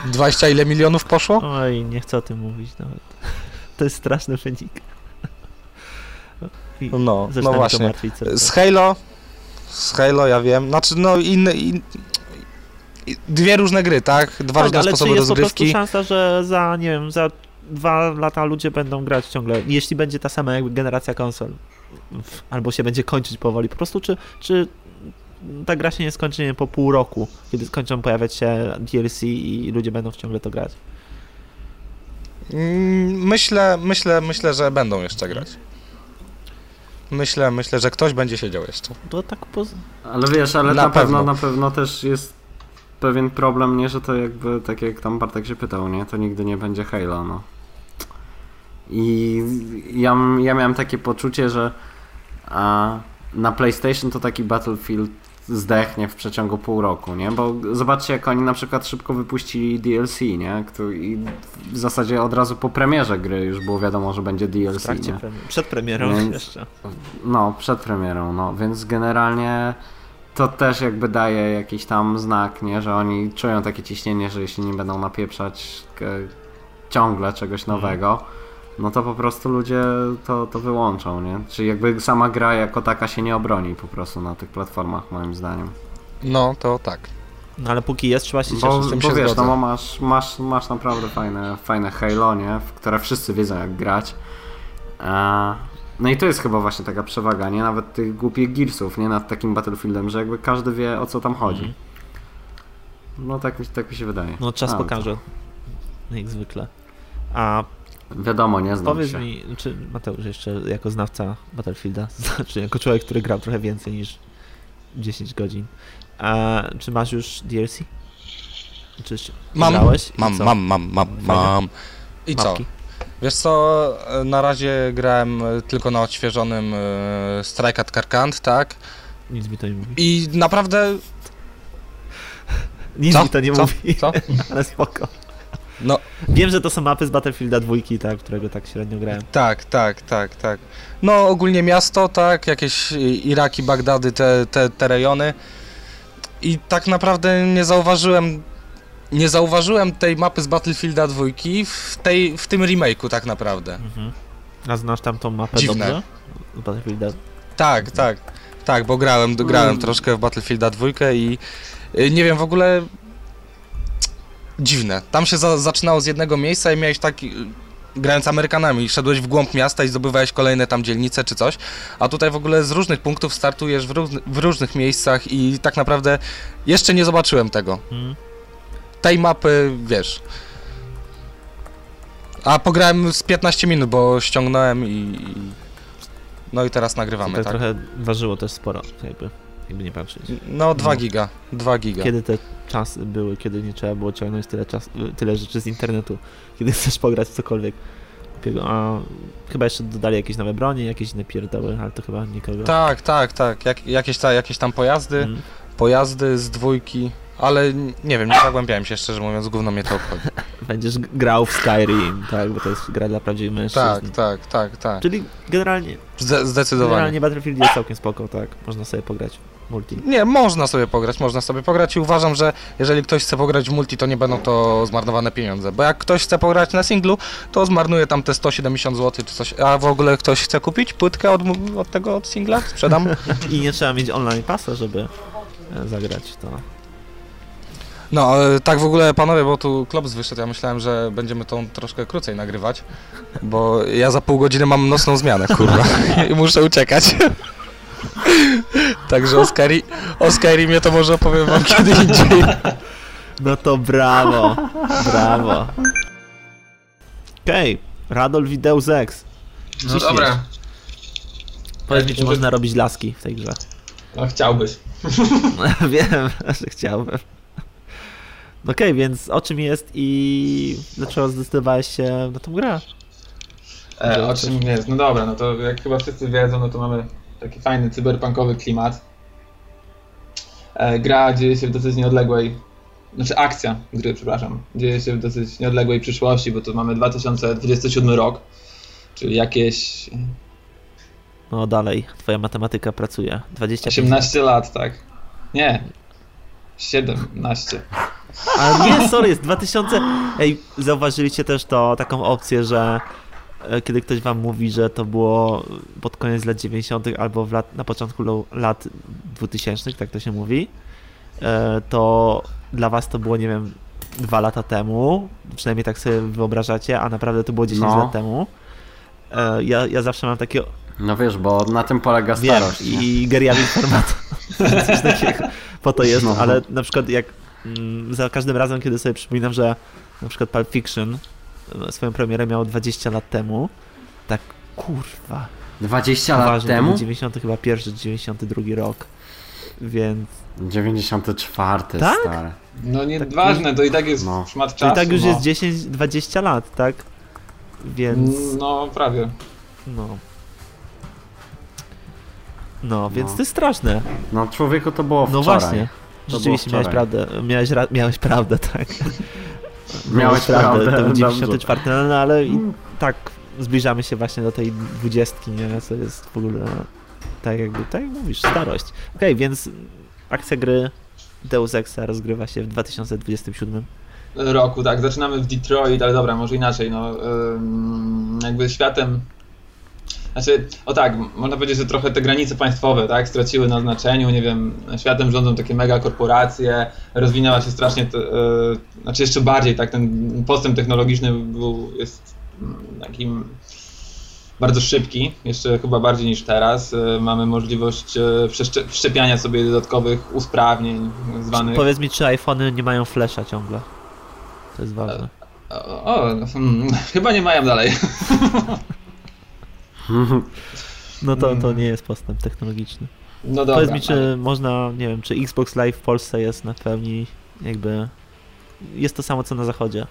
20 ile milionów poszło? Oj, nie chcę o tym mówić nawet. To jest straszny wynik. I No, no właśnie. Z Halo, z Halo ja wiem, znaczy no inne, in, dwie różne gry, tak? Dwa tak, różne ale czy sposoby jest po prostu rozgrywki. szansa, że za, nie wiem, za dwa lata ludzie będą grać ciągle, jeśli będzie ta sama jakby generacja konsol, albo się będzie kończyć powoli, po prostu czy, czy ta gra się nie skończy nie po pół roku, kiedy skończą pojawiać się DLC i ludzie będą w ciągle to grać. Mm, Myślę, myślę, myślę, że będą jeszcze grać. Myślę, myślę, że ktoś będzie siedział jeszcze. To tak poz... Ale wiesz, ale Na na, pewno, pewno. na pewno też jest pewien problem, nie, że to jakby, tak jak tam Bartek się pytał, nie, to nigdy nie będzie Halo, no. I ja, ja miałem takie poczucie, że a, na PlayStation to taki Battlefield zdechnie w przeciągu pół roku, nie? Bo zobaczcie, jak oni na przykład szybko wypuścili DLC, nie? I w zasadzie od razu po premierze gry już było wiadomo, że będzie DLC, nie? przed premierą Więc- jeszcze. No, przed premierą, no, więc generalnie to też jakby daje jakiś tam znak, nie, że oni czują takie ciśnienie, że jeśli nie będą napieprzać k- ciągle czegoś nowego, no to po prostu ludzie to, to wyłączą, nie? Czyli jakby sama gra jako taka się nie obroni po prostu na tych platformach, moim zdaniem. No, to tak. No ale póki jest, trzeba się Bo, cieszyć. z tym bo się wiesz, zgodzę. no bo masz, masz, masz naprawdę fajne, fajne Halo, nie? W które wszyscy wiedzą jak grać. A, no i to jest chyba właśnie taka przewaga, nie? Nawet tych głupich Gearsów, nie? Nad takim Battlefieldem, że jakby każdy wie o co tam chodzi. Mhm. No tak, mi- tak mi się wydaje. No czas A, pokaże. Jak zwykle. A Wiadomo, nie znam powiedz się. mi, czy Mateusz jeszcze jako znawca Battlefielda, znaczy jako człowiek, który grał trochę więcej niż 10 godzin, a czy masz już DLC? Czy Mam, grałeś? I mam, co? mam, mam, mam, mam. I co? Wiesz co, e, na razie grałem e, tylko na odświeżonym e, Strike at Carcant, tak? Nic mi to nie mówi. I naprawdę... Nic Co? mi to nie Co? mówi, Co? ale spoko. No, Wiem, że to są mapy z Battlefielda 2, tak, którego tak średnio grałem. tak, tak, tak, tak. No ogólnie miasto, tak, jakieś Iraki, Bagdady, te, te, te rejony. i tak naprawdę nie zauważyłem nie zauważyłem tej mapy z Battlefielda 2 w, tej, w tym remake'u tak naprawdę. Mhm. A znasz tam tą mapę Dziwne. dobrze? Z Battlefielda. Tak, tak, tak, bo grałem, grałem Mm. troszkę w Battlefielda 2 i y, nie wiem, w ogóle dziwne. Tam się za, zaczynało z jednego miejsca i miałeś taki, y, grając Amerykanami, szedłeś w głąb miasta i zdobywałeś kolejne tam dzielnice czy coś, a tutaj w ogóle z różnych punktów startujesz w, różny, w różnych miejscach i tak naprawdę jeszcze nie zobaczyłem tego. Mhm. Tej mapy, wiesz... A pograłem z 15 minut, bo ściągnąłem i... No i teraz nagrywamy, tak, tak? trochę ważyło też sporo, jakby, jakby nie patrzeć. No 2 No. giga, 2 giga. Kiedy te czasy były, kiedy nie trzeba było ciągnąć tyle, czas, tyle rzeczy z internetu, kiedy chcesz pograć cokolwiek. A chyba jeszcze dodali jakieś nowe bronie, jakieś inne pierdoły, ale to chyba nikogo. Tak, tak, tak. Jak, jakieś, ta, jakieś tam pojazdy, Mm. pojazdy z dwójki, ale nie wiem, nie zagłębiałem się szczerze mówiąc, gówno mnie to obchodzi. Będziesz grał w Skyrim, tak, bo to jest gra dla prawdziwych mężczyzn. Tak, tak, tak, tak. Czyli generalnie, Zde- zdecydowanie. generalnie Battlefield jest całkiem spoko, tak. Można sobie pograć w multi. Nie, można sobie pograć, można sobie pograć i uważam, że jeżeli ktoś chce pograć w multi, to nie będą to zmarnowane pieniądze, bo jak ktoś chce pograć na singlu, to zmarnuje tam te 170 zł czy coś, a w ogóle ktoś chce kupić płytkę od, od tego od singla? Sprzedam? I nie trzeba mieć online pasa, żeby e, zagrać to. No, tak w ogóle panowie, bo tu Klops wyszedł, ja myślałem, że będziemy tą troszkę krócej nagrywać, bo ja za pół godziny mam nocną zmianę, kurwa, i muszę uciekać. Także o, Skyri o Skyrimie to może opowiem wam kiedy indziej. No to brawo, brawo. Okej, Radol i Deus Ex. No Ciśniesz. dobra, Powiedz mi, czy można robić laski w tej grze. no chciałbyś. Wiem, że chciałbym. Okej, więc o czym jest i dlaczego zdecydowałeś się na tą grę? E, o czym jest? No dobra, no to jak chyba wszyscy wiedzą, no to mamy taki fajny cyberpunkowy klimat. E, gra dzieje się w dosyć nieodległej, znaczy akcja gry, przepraszam, dzieje się w dosyć nieodległej przyszłości, bo to mamy 2027 rok, czyli jakieś No dalej, twoja matematyka pracuje. 25 18 lat, tak? Nie. 17. Ale nie, sorry, jest 2000. Ej, zauważyliście też to taką opcję, że e, kiedy ktoś wam mówi, że to było pod koniec lat 90. albo lat, na początku lat 2000, tak to się mówi, e, to dla was to było, nie wiem, dwa lata temu, przynajmniej tak sobie wyobrażacie, a naprawdę to było 10 No. lat temu. E, Ja, ja zawsze mam takie, No wiesz, bo na tym polega wiem, starość. nie? i geriawy formatu, coś takiego, po to jest, No. ale na przykład jak za każdym razem, kiedy sobie przypominam, że na przykład Pulp Fiction e, swoją premierę miało 20 lat temu, tak kurwa, 20 lat uważnie, to temu? był 90 chyba pierwszy, 92 rok, więc 94 Tak? stary. No nieważne, to i tak jest No. szmat to czasu. i tak już no. jest 10-20 lat, tak? Więc No prawie. no. No, więc No. to jest straszne. No człowieku to było No wczoraj. właśnie. Rzeczywiście miałeś prawdę. Miałeś, ra- miałeś prawdę, tak. Miałeś prawdę, To był dobrze. 94, no, no ale i tak zbliżamy się właśnie do tej dwudziestki, nie? Co jest w ogóle tak jakby, tak jak mówisz, starość. Okej, więc akcja gry Deus Exa rozgrywa się w 2027. roku, tak. Zaczynamy w Detroit, ale dobra, może inaczej, no. jakby światem. Znaczy, o tak, można powiedzieć, że trochę te granice państwowe, tak, straciły na znaczeniu, nie wiem, światem rządzą takie mega korporacje, rozwinęła się strasznie, te, yy, znaczy jeszcze bardziej, tak, ten postęp technologiczny był, jest mm, takim bardzo szybki, jeszcze chyba bardziej niż teraz. Yy, mamy możliwość wszeszcze- wszczepiania sobie dodatkowych usprawnień zwanych... Powiedz mi, czy iPhony nie mają flasha ciągle? To jest ważne. O, o hmm, chyba nie mają dalej. No to, to nie jest postęp technologiczny. No dobra. Powiedz mi, czy można, nie wiem, czy Xbox Live w Polsce jest na pełni jakby... Jest to samo, co na zachodzie.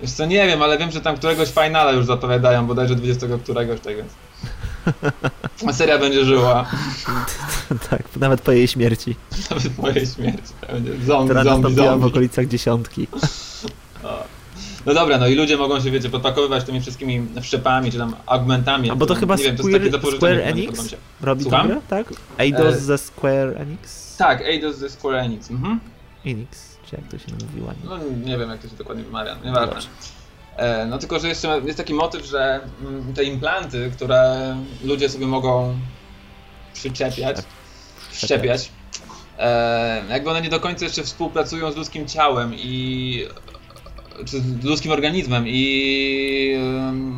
Wiesz co, nie wiem, ale wiem, że tam któregoś finala już zapowiadają, bodajże 20 któregoś, tak więc. A seria będzie żyła, tak, nawet po jej śmierci. nawet mojej śmierci. Będzie zombie, Która zombie, nastąpiła w zombie. okolicach dziesiątki. No dobra, no i ludzie mogą się, wiecie, podpakowywać tymi wszystkimi wszczepami, czy tam augmentami. A bo to chyba nie wiem, to jest Square- takie Square Enix? Robi Słucham? grę, tak? Eidos E, ze Square Enix? Tak, Eidos ze Square Enix. Mhm. Enix, czy jak to się mówi ładnie. No nie wiem jak to się dokładnie wymawia, nieważne. Dobrze. E, no tylko, że jeszcze jest taki motyw, że mm, te implanty, które ludzie sobie mogą przyczepiać, wszczepiać, e, jakby one nie do końca jeszcze współpracują z ludzkim ciałem i z ludzkim organizmem i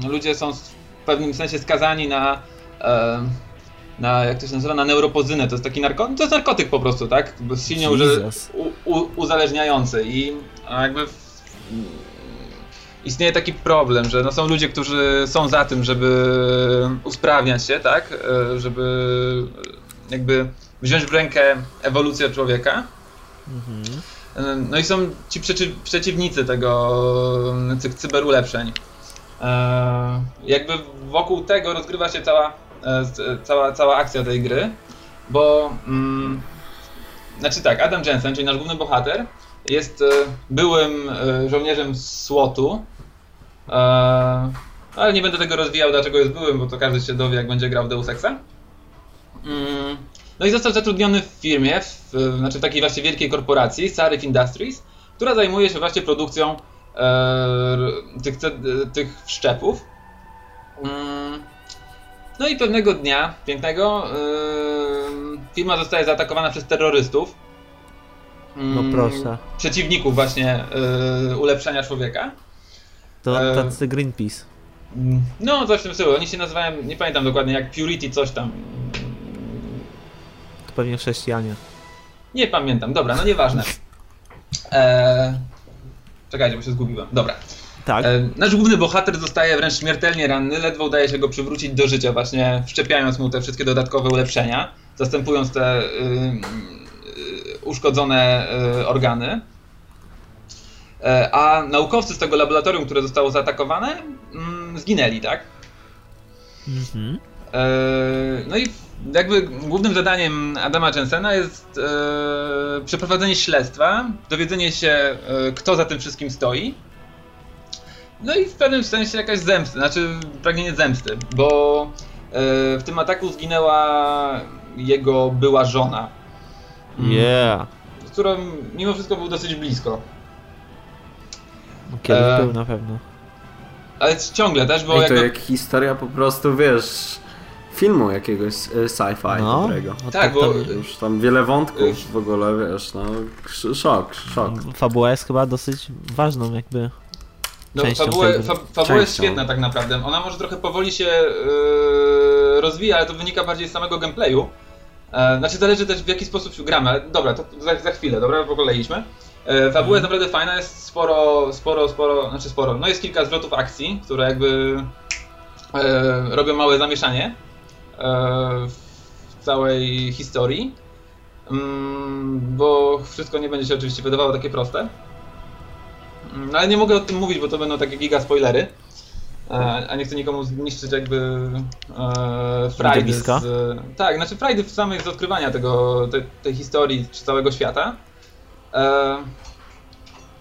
ludzie są w pewnym sensie skazani na na, jak to się nazywa, na neuropozynę, to jest taki narkotyk, to jest narkotyk po prostu, tak? Silnie u, u, uzależniający i jakby w, istnieje taki problem, że no są ludzie, którzy są za tym, żeby usprawniać się, tak? E, Żeby jakby wziąć w rękę ewolucję człowieka. Mhm. No i są ci przeci przeciwnicy tego, tych cyberulepszeń. E, Jakby wokół tego rozgrywa się cała, e, cała, cała akcja tej gry, bo mm, znaczy tak, Adam Jensen, czyli nasz główny bohater, jest e, byłym żołnierzem SWAT-u, ale nie będę tego rozwijał, dlaczego jest byłym, bo to każdy się dowie, jak będzie grał w Deus Exa. No i został zatrudniony w firmie, w, znaczy w takiej właśnie wielkiej korporacji, Sarif Industries, która zajmuje się właśnie produkcją e, tych, tych wszczepów. Mm, No i pewnego dnia, pięknego, e, firma zostaje zaatakowana przez terrorystów. No Mm, proszę. Przeciwników właśnie e, ulepszenia człowieka. To E, tacy Greenpeace. No, coś w tym stylu. Oni się nazywają, nie pamiętam dokładnie, jak Purity coś tam. To pewnie chrześcijanie. Nie pamiętam, dobra, no nieważne. Eee... Czekajcie, bo się zgubiłem. Dobra. Tak. E, nasz główny bohater zostaje wręcz śmiertelnie ranny, ledwo udaje się go przywrócić do życia, właśnie wszczepiając mu te wszystkie dodatkowe ulepszenia, zastępując te y, y, uszkodzone y, organy. E, a naukowcy z tego laboratorium, które zostało zaatakowane, mm, zginęli, tak? Mhm. E, No i jakby głównym zadaniem Adama Jensena jest e, przeprowadzenie śledztwa, dowiedzenie się, e, kto za tym wszystkim stoi. No i w pewnym sensie jakaś zemsta, znaczy pragnienie zemsty, bo e, w tym ataku zginęła jego była żona, Mm. Yeah. z którą mimo wszystko był dosyć blisko. Kiedyś E, był na pewno. Ale ciągle też, bo to jak historia po prostu, wiesz, filmu jakiegoś e, sci-fi No, dobrego. no Tak, bo- Już tam wiele wątków w ogóle, wiesz, no sz- szok, szok. Fabuła jest chyba dosyć ważną jakby No, tej gry. fa, fabuła jest świetna tak naprawdę. Ona może trochę powoli się yy, rozwija, ale to wynika bardziej z samego gameplayu. E, znaczy zależy też w jaki sposób gramy, ale dobra, to za, za chwilę, dobra, po kolei idźmy. E, fabuła jest naprawdę fajna, jest sporo, sporo, sporo, znaczy sporo, no jest kilka zwrotów akcji, które jakby e, robią małe zamieszanie w całej historii. Mm, bo wszystko nie będzie się oczywiście wydawało takie proste. Mm, Ale nie mogę o tym mówić, bo to będą takie giga spoilery. E, A nie chcę nikomu zniszczyć jakby e, frajdy z, Tak, znaczy frajdy w samej z odkrywania tego, tej, tej historii czy całego świata. E,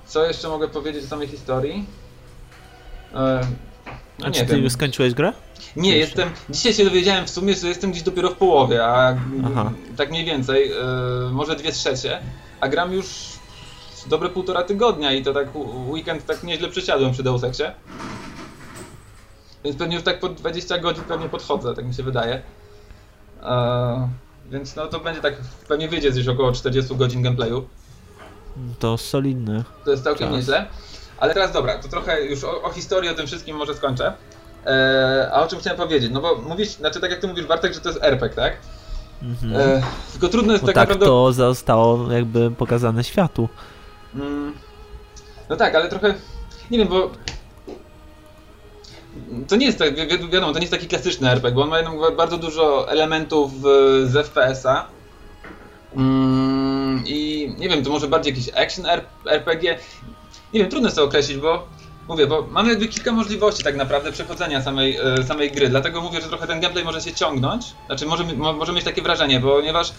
Co jeszcze mogę powiedzieć o samej historii? E, No A nie czy ty wiem. już skończyłeś grę? Nie, Jeszcze. jestem. Dzisiaj się dowiedziałem w sumie, że jestem gdzieś dopiero w połowie, a Aha. tak mniej więcej, e, może dwie trzecie, a gram już dobre półtora tygodnia i to tak weekend tak nieźle przesiadłem przy Deus Exie. Więc pewnie już tak po 20 godzin pewnie podchodzę, tak mi się wydaje. E, więc no to będzie tak, pewnie wyjdzie gdzieś około 40 godzin gameplayu. To solidne. To jest całkiem Czas. nieźle. Ale teraz dobra, to trochę już o, o historii o tym wszystkim może skończę. E, a o czym chciałem powiedzieć? No bo mówisz, znaczy tak jak ty mówisz Bartek, że to jest RPG, tak? Mhm. E, tylko trudno jest Bo tak, tak naprawdę... to zostało jakby pokazane światu. Mm, no tak, ale trochę... Nie wiem, bo... To nie jest tak, wi- wi- wiadomo, to nie jest taki klasyczny RPG, bo on ma jednak bardzo dużo elementów z FPS-a. Mm, I nie wiem, to może bardziej jakiś action RPG. Nie wiem, trudno jest to określić, bo mówię, bo mamy jakby kilka możliwości tak naprawdę przechodzenia samej, e, samej gry, dlatego mówię, że trochę ten gameplay może się ciągnąć, znaczy może, mi- mo, może mieć takie wrażenie, ponieważ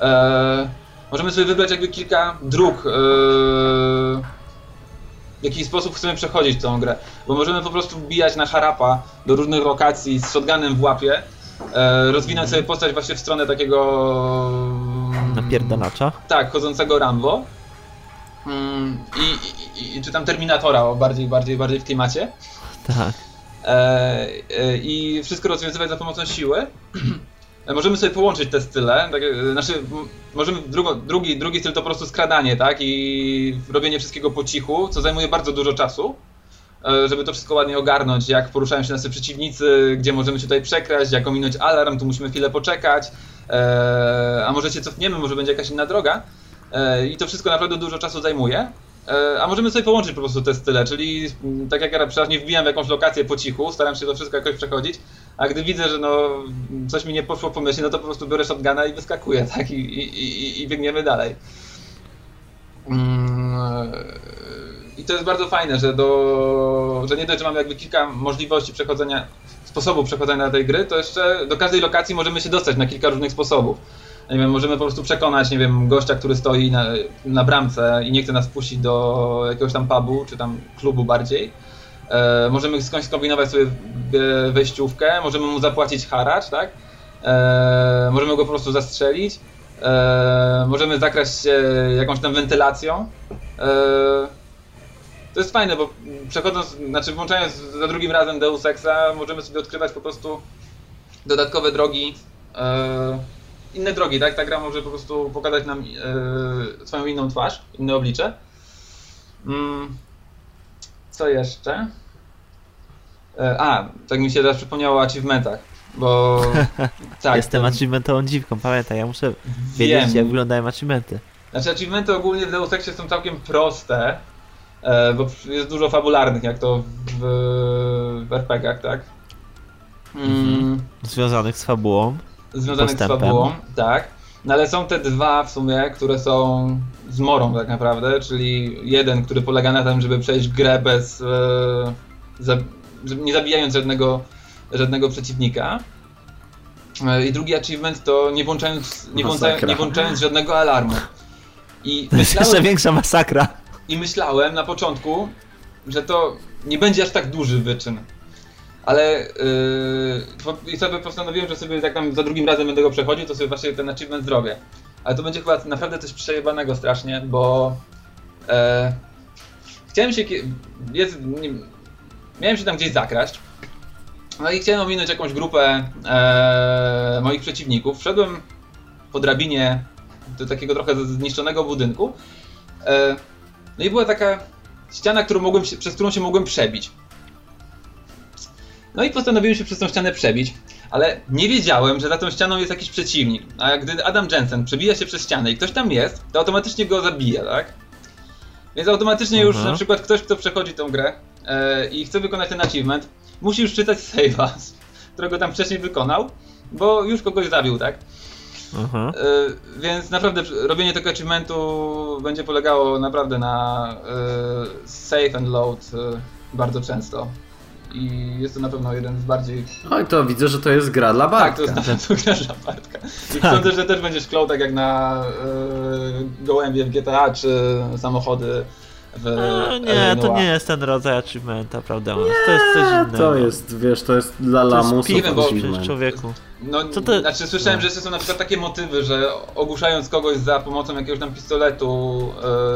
e, możemy sobie wybrać jakby kilka dróg, e, w jaki sposób chcemy przechodzić tą grę, bo możemy po prostu wbijać na harapa do różnych lokacji z shotgunem w łapie, e, rozwinąć sobie postać właśnie w stronę takiego Na napierdalacza. Tak, chodzącego Rambo. Mm, i, i, I czy tam Terminatora, o, bardziej, bardziej, bardziej w klimacie. Tak. E, e, I wszystko rozwiązywać za pomocą siły. Możemy sobie połączyć te style, tak, e, znaczy możemy drugo, drugi, drugi styl to po prostu skradanie, tak, i robienie wszystkiego po cichu, co zajmuje bardzo dużo czasu, e, żeby to wszystko ładnie ogarnąć, jak poruszają się nasi przeciwnicy, gdzie możemy się tutaj przekraść, jak ominąć alarm, tu musimy chwilę poczekać, e, a może się cofniemy, może będzie jakaś inna droga i to wszystko naprawdę dużo czasu zajmuje. E, A możemy sobie połączyć po prostu te style, czyli mm, tak jak ja przeważnie wbijam w jakąś lokację po cichu, staram się to wszystko jakoś przechodzić, a gdy widzę, że no coś mi nie poszło po myśli, no to po prostu biorę shotguna i wyskakuję, tak, i, i, i, i biegniemy dalej. Mm, e, I to jest bardzo fajne, że do, że nie dość, że mamy jakby kilka możliwości przechodzenia, sposobów przechodzenia tej gry, to jeszcze do każdej lokacji możemy się dostać na kilka różnych sposobów. Nie wiem, możemy po prostu przekonać, nie wiem, gościa, który stoi na, na bramce i nie chce nas wpuścić do jakiegoś tam pubu, czy tam klubu bardziej. E, możemy skądś skombinować sobie wejściówkę, możemy mu zapłacić haracz, tak? E, możemy go po prostu zastrzelić. E, możemy zakraść się jakąś tam wentylacją. E, to jest fajne, bo przechodząc, znaczy włączając za drugim razem Deus Exa, możemy sobie odkrywać po prostu dodatkowe drogi, e, inne drogi, tak? Ta gra może po prostu pokazać nam e, swoją inną twarz, inne oblicze. Mm, co jeszcze? E, a, tak mi się teraz przypomniało o achievementach, bo tak, Jestem to- achievementową dziwką, pamiętaj, ja muszę wiedzieć Wiem. jak wyglądają achievementy. Znaczy achievementy ogólnie w Deus Exie są całkiem proste, e, bo jest dużo fabularnych, jak to w, w RPG-ach, tak? Mm, Związanych z fabułą. Związanych z postępem. fabułą, tak. No ale są te dwa w sumie, które są z morą tak naprawdę, czyli jeden, który polega na tym, żeby przejść grę bez... E, za, nie zabijając żadnego, żadnego przeciwnika. E, I drugi achievement to nie włączając, nie, włączając, nie włączając żadnego alarmu. I To jest jeszcze myślałem, większa masakra. I myślałem na początku, że to nie będzie aż tak duży wyczyn. Ale yy, i sobie postanowiłem, że sobie jak tam za drugim razem będę go przechodził, to sobie właśnie ten achievement zrobię. Ale to będzie chyba naprawdę coś przejebanego strasznie, bo e, chciałem się. Jest, nie, miałem się tam gdzieś zakraść. No i chciałem ominąć jakąś grupę e, moich przeciwników. Wszedłem po drabinie do takiego trochę zniszczonego budynku. E, no i była taka ściana, którą mogłem przez którą się mogłem przebić. No i postanowiłem się przez tą ścianę przebić, ale nie wiedziałem, że za tą ścianą jest jakiś przeciwnik. A gdy Adam Jensen przebija się przez ścianę i ktoś tam jest, to automatycznie go zabija, tak? Więc automatycznie już Mhm. na przykład ktoś, kto przechodzi tą grę e, i chce wykonać ten achievement, musi już czytać save'a, którego tam wcześniej wykonał, bo już kogoś zabił, tak? Aha. E, więc naprawdę robienie tego achievementu będzie polegało naprawdę na e, save and load bardzo często. I jest to na pewno jeden z bardziej. Oj, to widzę, że to jest gra dla Tak, to Bartka. jest na pewno gra dla Bartka. I Tak. sądzę, że też będziesz klął tak jak na e, gołębie w GTA, czy samochody w No, nie, to nie jest ten rodzaj achievementa, prawda? mówiąc. To jest coś innego. To jest, wiesz, to jest dla To jest lamusów piwem, bo piwo, achievement. człowieku. No, Co to- znaczy słyszałem, no. że są na przykład takie motywy, że ogłuszając kogoś za pomocą jakiegoś tam pistoletu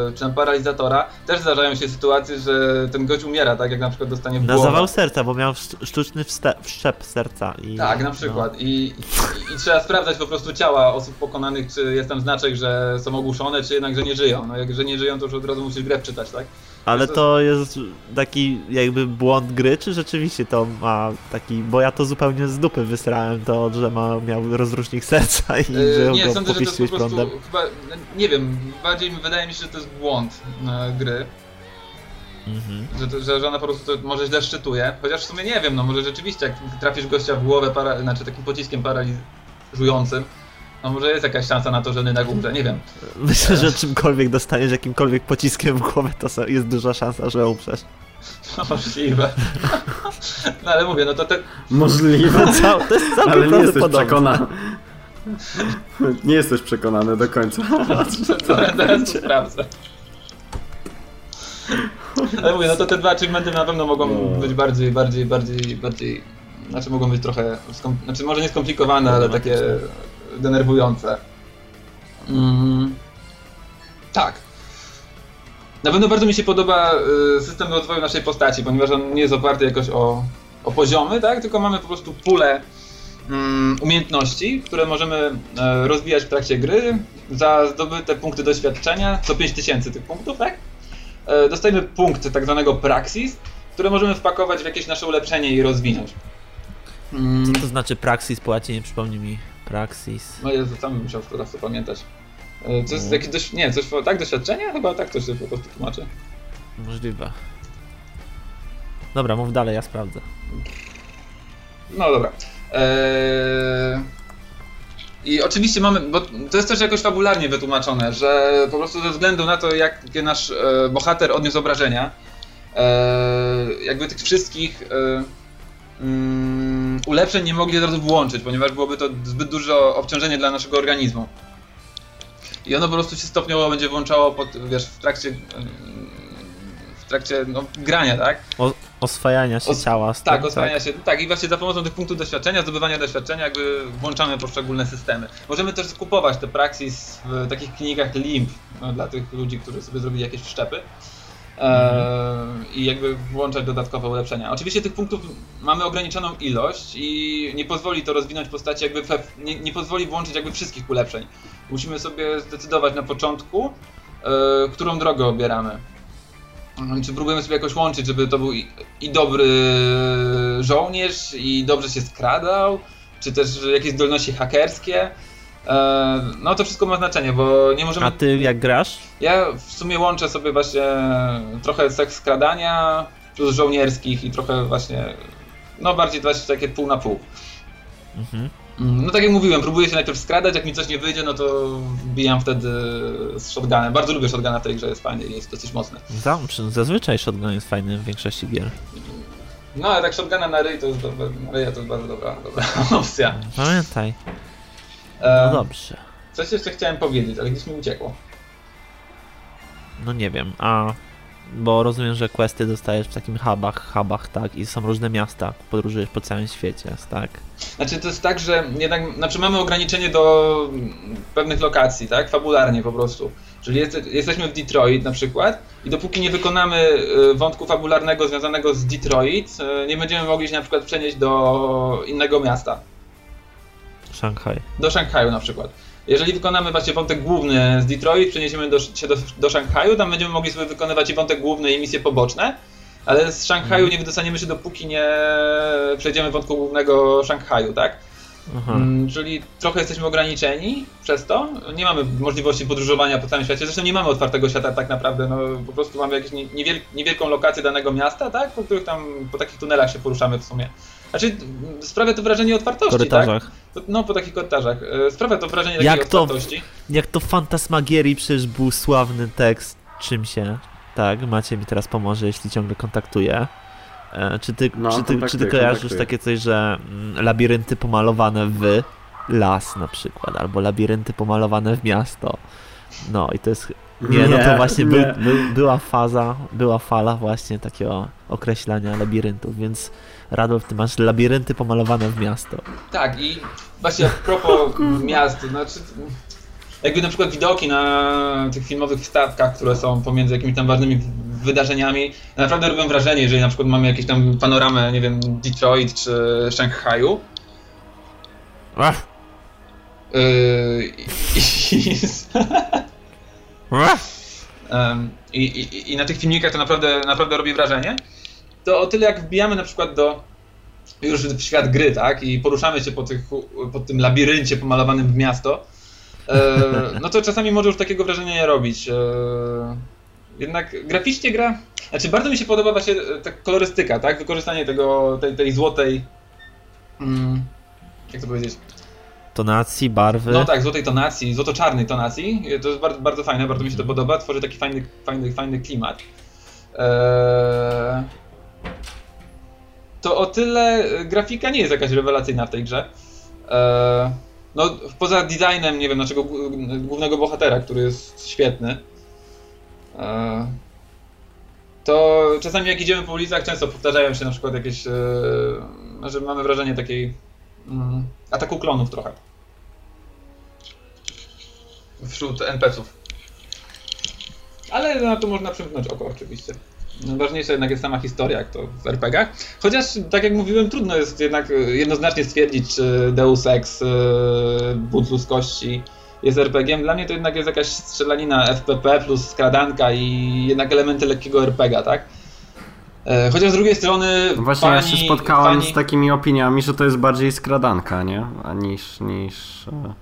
e, czy tam paralizatora, też zdarzają się sytuacje, że ten gość umiera, tak jak na przykład dostanie w Na głowę. zawał serca, bo miał sztu- sztuczny wszczep serca. I, Tak, na przykład. I, i, I trzeba sprawdzać po prostu ciała osób pokonanych, czy jest tam znaczek, że są ogłuszone, czy jednak, że nie żyją. No jak że nie żyją, to już od razu musisz grę wczytać, tak? Ale to jest taki jakby błąd gry, czy rzeczywiście to ma taki, bo ja to zupełnie z dupy wysrałem to, że ma, miał rozrusznik serca i E, że nie, go sądzę, że to jest po prostu chyba, nie wiem, bardziej wydaje mi się, że to jest błąd e, gry. Mhm. Że, że, że ona po prostu może źle szczytuje. Chociaż w sumie nie wiem, no może rzeczywiście jak trafisz gościa w głowę, para, znaczy takim pociskiem paraliżującym, no może jest jakaś szansa na to, że na umrze, nie wiem. Myślę, że czymkolwiek dostaniesz jakimkolwiek pociskiem w głowę, to jest duża szansa, że umrzesz. No możliwe. No ale mówię, no to te, Możliwe, To, cał, to jest całkiem ale nie jesteś przekonany. Nie jesteś przekonany do końca. zaraz to sprawdzę. Ale mówię, no to te dwa achievementy na pewno mogą No. być bardziej, bardziej, bardziej, bardziej, znaczy mogą być trochę, skom, znaczy może nie skomplikowane, ale takie denerwujące. Mm, tak. Na pewno bardzo mi się podoba y, system rozwoju naszej postaci, ponieważ on nie jest oparty jakoś o, o poziomy, tak? Tylko mamy po prostu pulę mm, umiejętności, które możemy e, rozwijać w trakcie gry. Za zdobyte punkty doświadczenia, co 5000 tych punktów, tak? E, dostajemy punkt tak zwanego praxis, które możemy wpakować w jakieś nasze ulepszenie i rozwinąć. Mm, Co to znaczy Praxis po łacinie? Przypomnij mi. Praxis. no Jezu, sam bym musiał teraz to pamiętać. E, To jest jakieś dość, nie, coś, tak doświadczenie? Chyba tak to się po prostu tłumaczy. Możliwe. Dobra, mów dalej, ja sprawdzę. No dobra. Eee... I oczywiście mamy, bo to jest też jakoś fabularnie wytłumaczone, że po prostu ze względu na to, jakie nasz e, bohater odniósł obrażenia, e, jakby tych wszystkich e, mm, ulepszeń nie mogli od razu włączyć, ponieważ byłoby to zbyt duże obciążenie dla naszego organizmu. I ono po prostu się stopniowo będzie włączało pod, wiesz, w trakcie, w trakcie no, grania, tak? O, oswajania się Os- ciała. Tak, tym, oswajania się. Tak, i właśnie za pomocą tych punktów doświadczenia, zdobywania doświadczenia, jakby włączamy poszczególne systemy. Możemy też kupować te Praxis w takich klinikach LIMP no, dla tych ludzi, którzy sobie zrobili jakieś wszczepy. Eee, I jakby włączać dodatkowe ulepszenia. Oczywiście tych punktów mamy ograniczoną ilość i nie pozwoli to rozwinąć postaci, jakby nie, nie pozwoli włączyć jakby wszystkich ulepszeń. Musimy sobie zdecydować na początku, e, którą drogę obieramy. Mm, Czy próbujemy sobie jakoś łączyć, żeby to był i, i dobry żołnierz, i dobrze się skradał, czy też jakieś zdolności hakerskie. E, No to wszystko ma znaczenie, bo nie możemy. A ty jak grasz? Ja w sumie łączę sobie właśnie trochę seks skradania plus żołnierskich i trochę właśnie. No bardziej właśnie takie pół na pół. Mhm. Mm, No tak jak mówiłem, próbuję się najpierw skradać, jak mi coś nie wyjdzie, no to wbijam wtedy z shotgunem. Bardzo lubię shotguna w tej grze, jest fajny i jest dosyć mocny. Zazwyczaj shotgun jest fajny w większości gier. No ale tak shotguna na ryj to jest, na ryja to jest bardzo dobra, dobra opcja. Pamiętaj. E, No dobrze. Coś jeszcze chciałem powiedzieć, ale gdzieś mi uciekło. No nie wiem, a... Bo rozumiem, że questy dostajesz w takim hubach, hubach, tak? I są różne miasta, podróżujesz po całym świecie, tak? Znaczy to jest tak, że jednak, znaczy mamy ograniczenie do pewnych lokacji, tak? Fabularnie po prostu. Czyli jest, jesteśmy w Detroit na przykład i dopóki nie wykonamy y, wątku fabularnego związanego z Detroit, y, nie będziemy mogli się na przykład przenieść do innego miasta. Szanghaj. do Szanghaju na przykład. Jeżeli wykonamy właśnie wątek główny z Detroit, przeniesiemy do, się do, do Szanghaju, tam będziemy mogli sobie wykonywać i wątek główny i misje poboczne, ale z Szanghaju nie wydostaniemy się dopóki nie przejdziemy wątku głównego Szanghaju, tak? Mm, czyli trochę jesteśmy ograniczeni przez to. Nie mamy możliwości podróżowania po całym świecie. Zresztą nie mamy otwartego świata tak naprawdę. No, po prostu mamy jakąś nie- niewiel- niewielką lokację danego miasta, tak? Po których tam po takich tunelach się poruszamy w sumie. Znaczy, sprawia to wrażenie otwartości, tak? korytarzach. To- No, po takich korytarzach. E, Sprawia to wrażenie takiej Jak to- otwartości. Jak to w Fantasmagierii przecież był sławny tekst czym się. Tak, Macie mi teraz pomoże, jeśli ciągle kontaktuje. E, czy ty, No, czy ty, czy ty kontaktuję, kojarzysz kontaktuję. takie coś, że mm, labirynty pomalowane w las na przykład, albo labirynty pomalowane w miasto. No i to jest. Nie, no to właśnie nie. był, była faza, była fala właśnie takiego określania labiryntów, więc Radolf, ty masz labirynty pomalowane w miasto. Tak, i właśnie a propos miast, znaczy jakby na przykład widoki na tych filmowych statkach, które są pomiędzy jakimiś tam ważnymi wydarzeniami, naprawdę robią wrażenie, jeżeli na przykład mamy jakieś tam panoramę, nie wiem, Detroit czy Szanghaju. Ach, Yy, i, I, i, I na tych filmikach to naprawdę, naprawdę robi wrażenie. To o tyle jak wbijamy na przykład do już w świat gry, tak? I poruszamy się po, tych, po tym labiryncie pomalowanym w miasto, e, no to czasami może już takiego wrażenia nie robić. E, jednak graficznie gra. Znaczy bardzo mi się podoba właśnie e, ta kolorystyka, tak? Wykorzystanie tego, tej, tej złotej. Mm, jak to powiedzieć? Tonacji, barwy. No tak, złotej tonacji, złoto-czarnej tonacji. To jest bardzo, bardzo fajne, bardzo mi się to podoba. Tworzy taki fajny, fajny, fajny klimat. Eee... To o tyle e, grafika nie jest jakaś rewelacyjna w tej grze. Eee... No, poza designem, nie wiem, naszego głównego bohatera, który jest świetny. Eee... To czasami jak idziemy po ulicach, często powtarzają się na przykład jakieś, e, że mamy wrażenie takiej mm, ataku klonów trochę. wśród NPC-ów. Ale na to można przymknąć oko oczywiście. Ważniejsza jednak jest sama historia, jak to w RPG-ach. Chociaż, tak jak mówiłem, trudno jest jednak e, jednoznacznie stwierdzić, czy Deus Ex, e, Bunt ludzkości jest RPG-iem. Dla mnie to jednak jest jakaś strzelanina FPP plus skradanka i jednak elementy lekkiego RPG-a, tak? E, Chociaż z drugiej strony. No Właśnie ja się spotkałem fani- z takimi opiniami, że to jest bardziej skradanka, nie? A niż, niż e,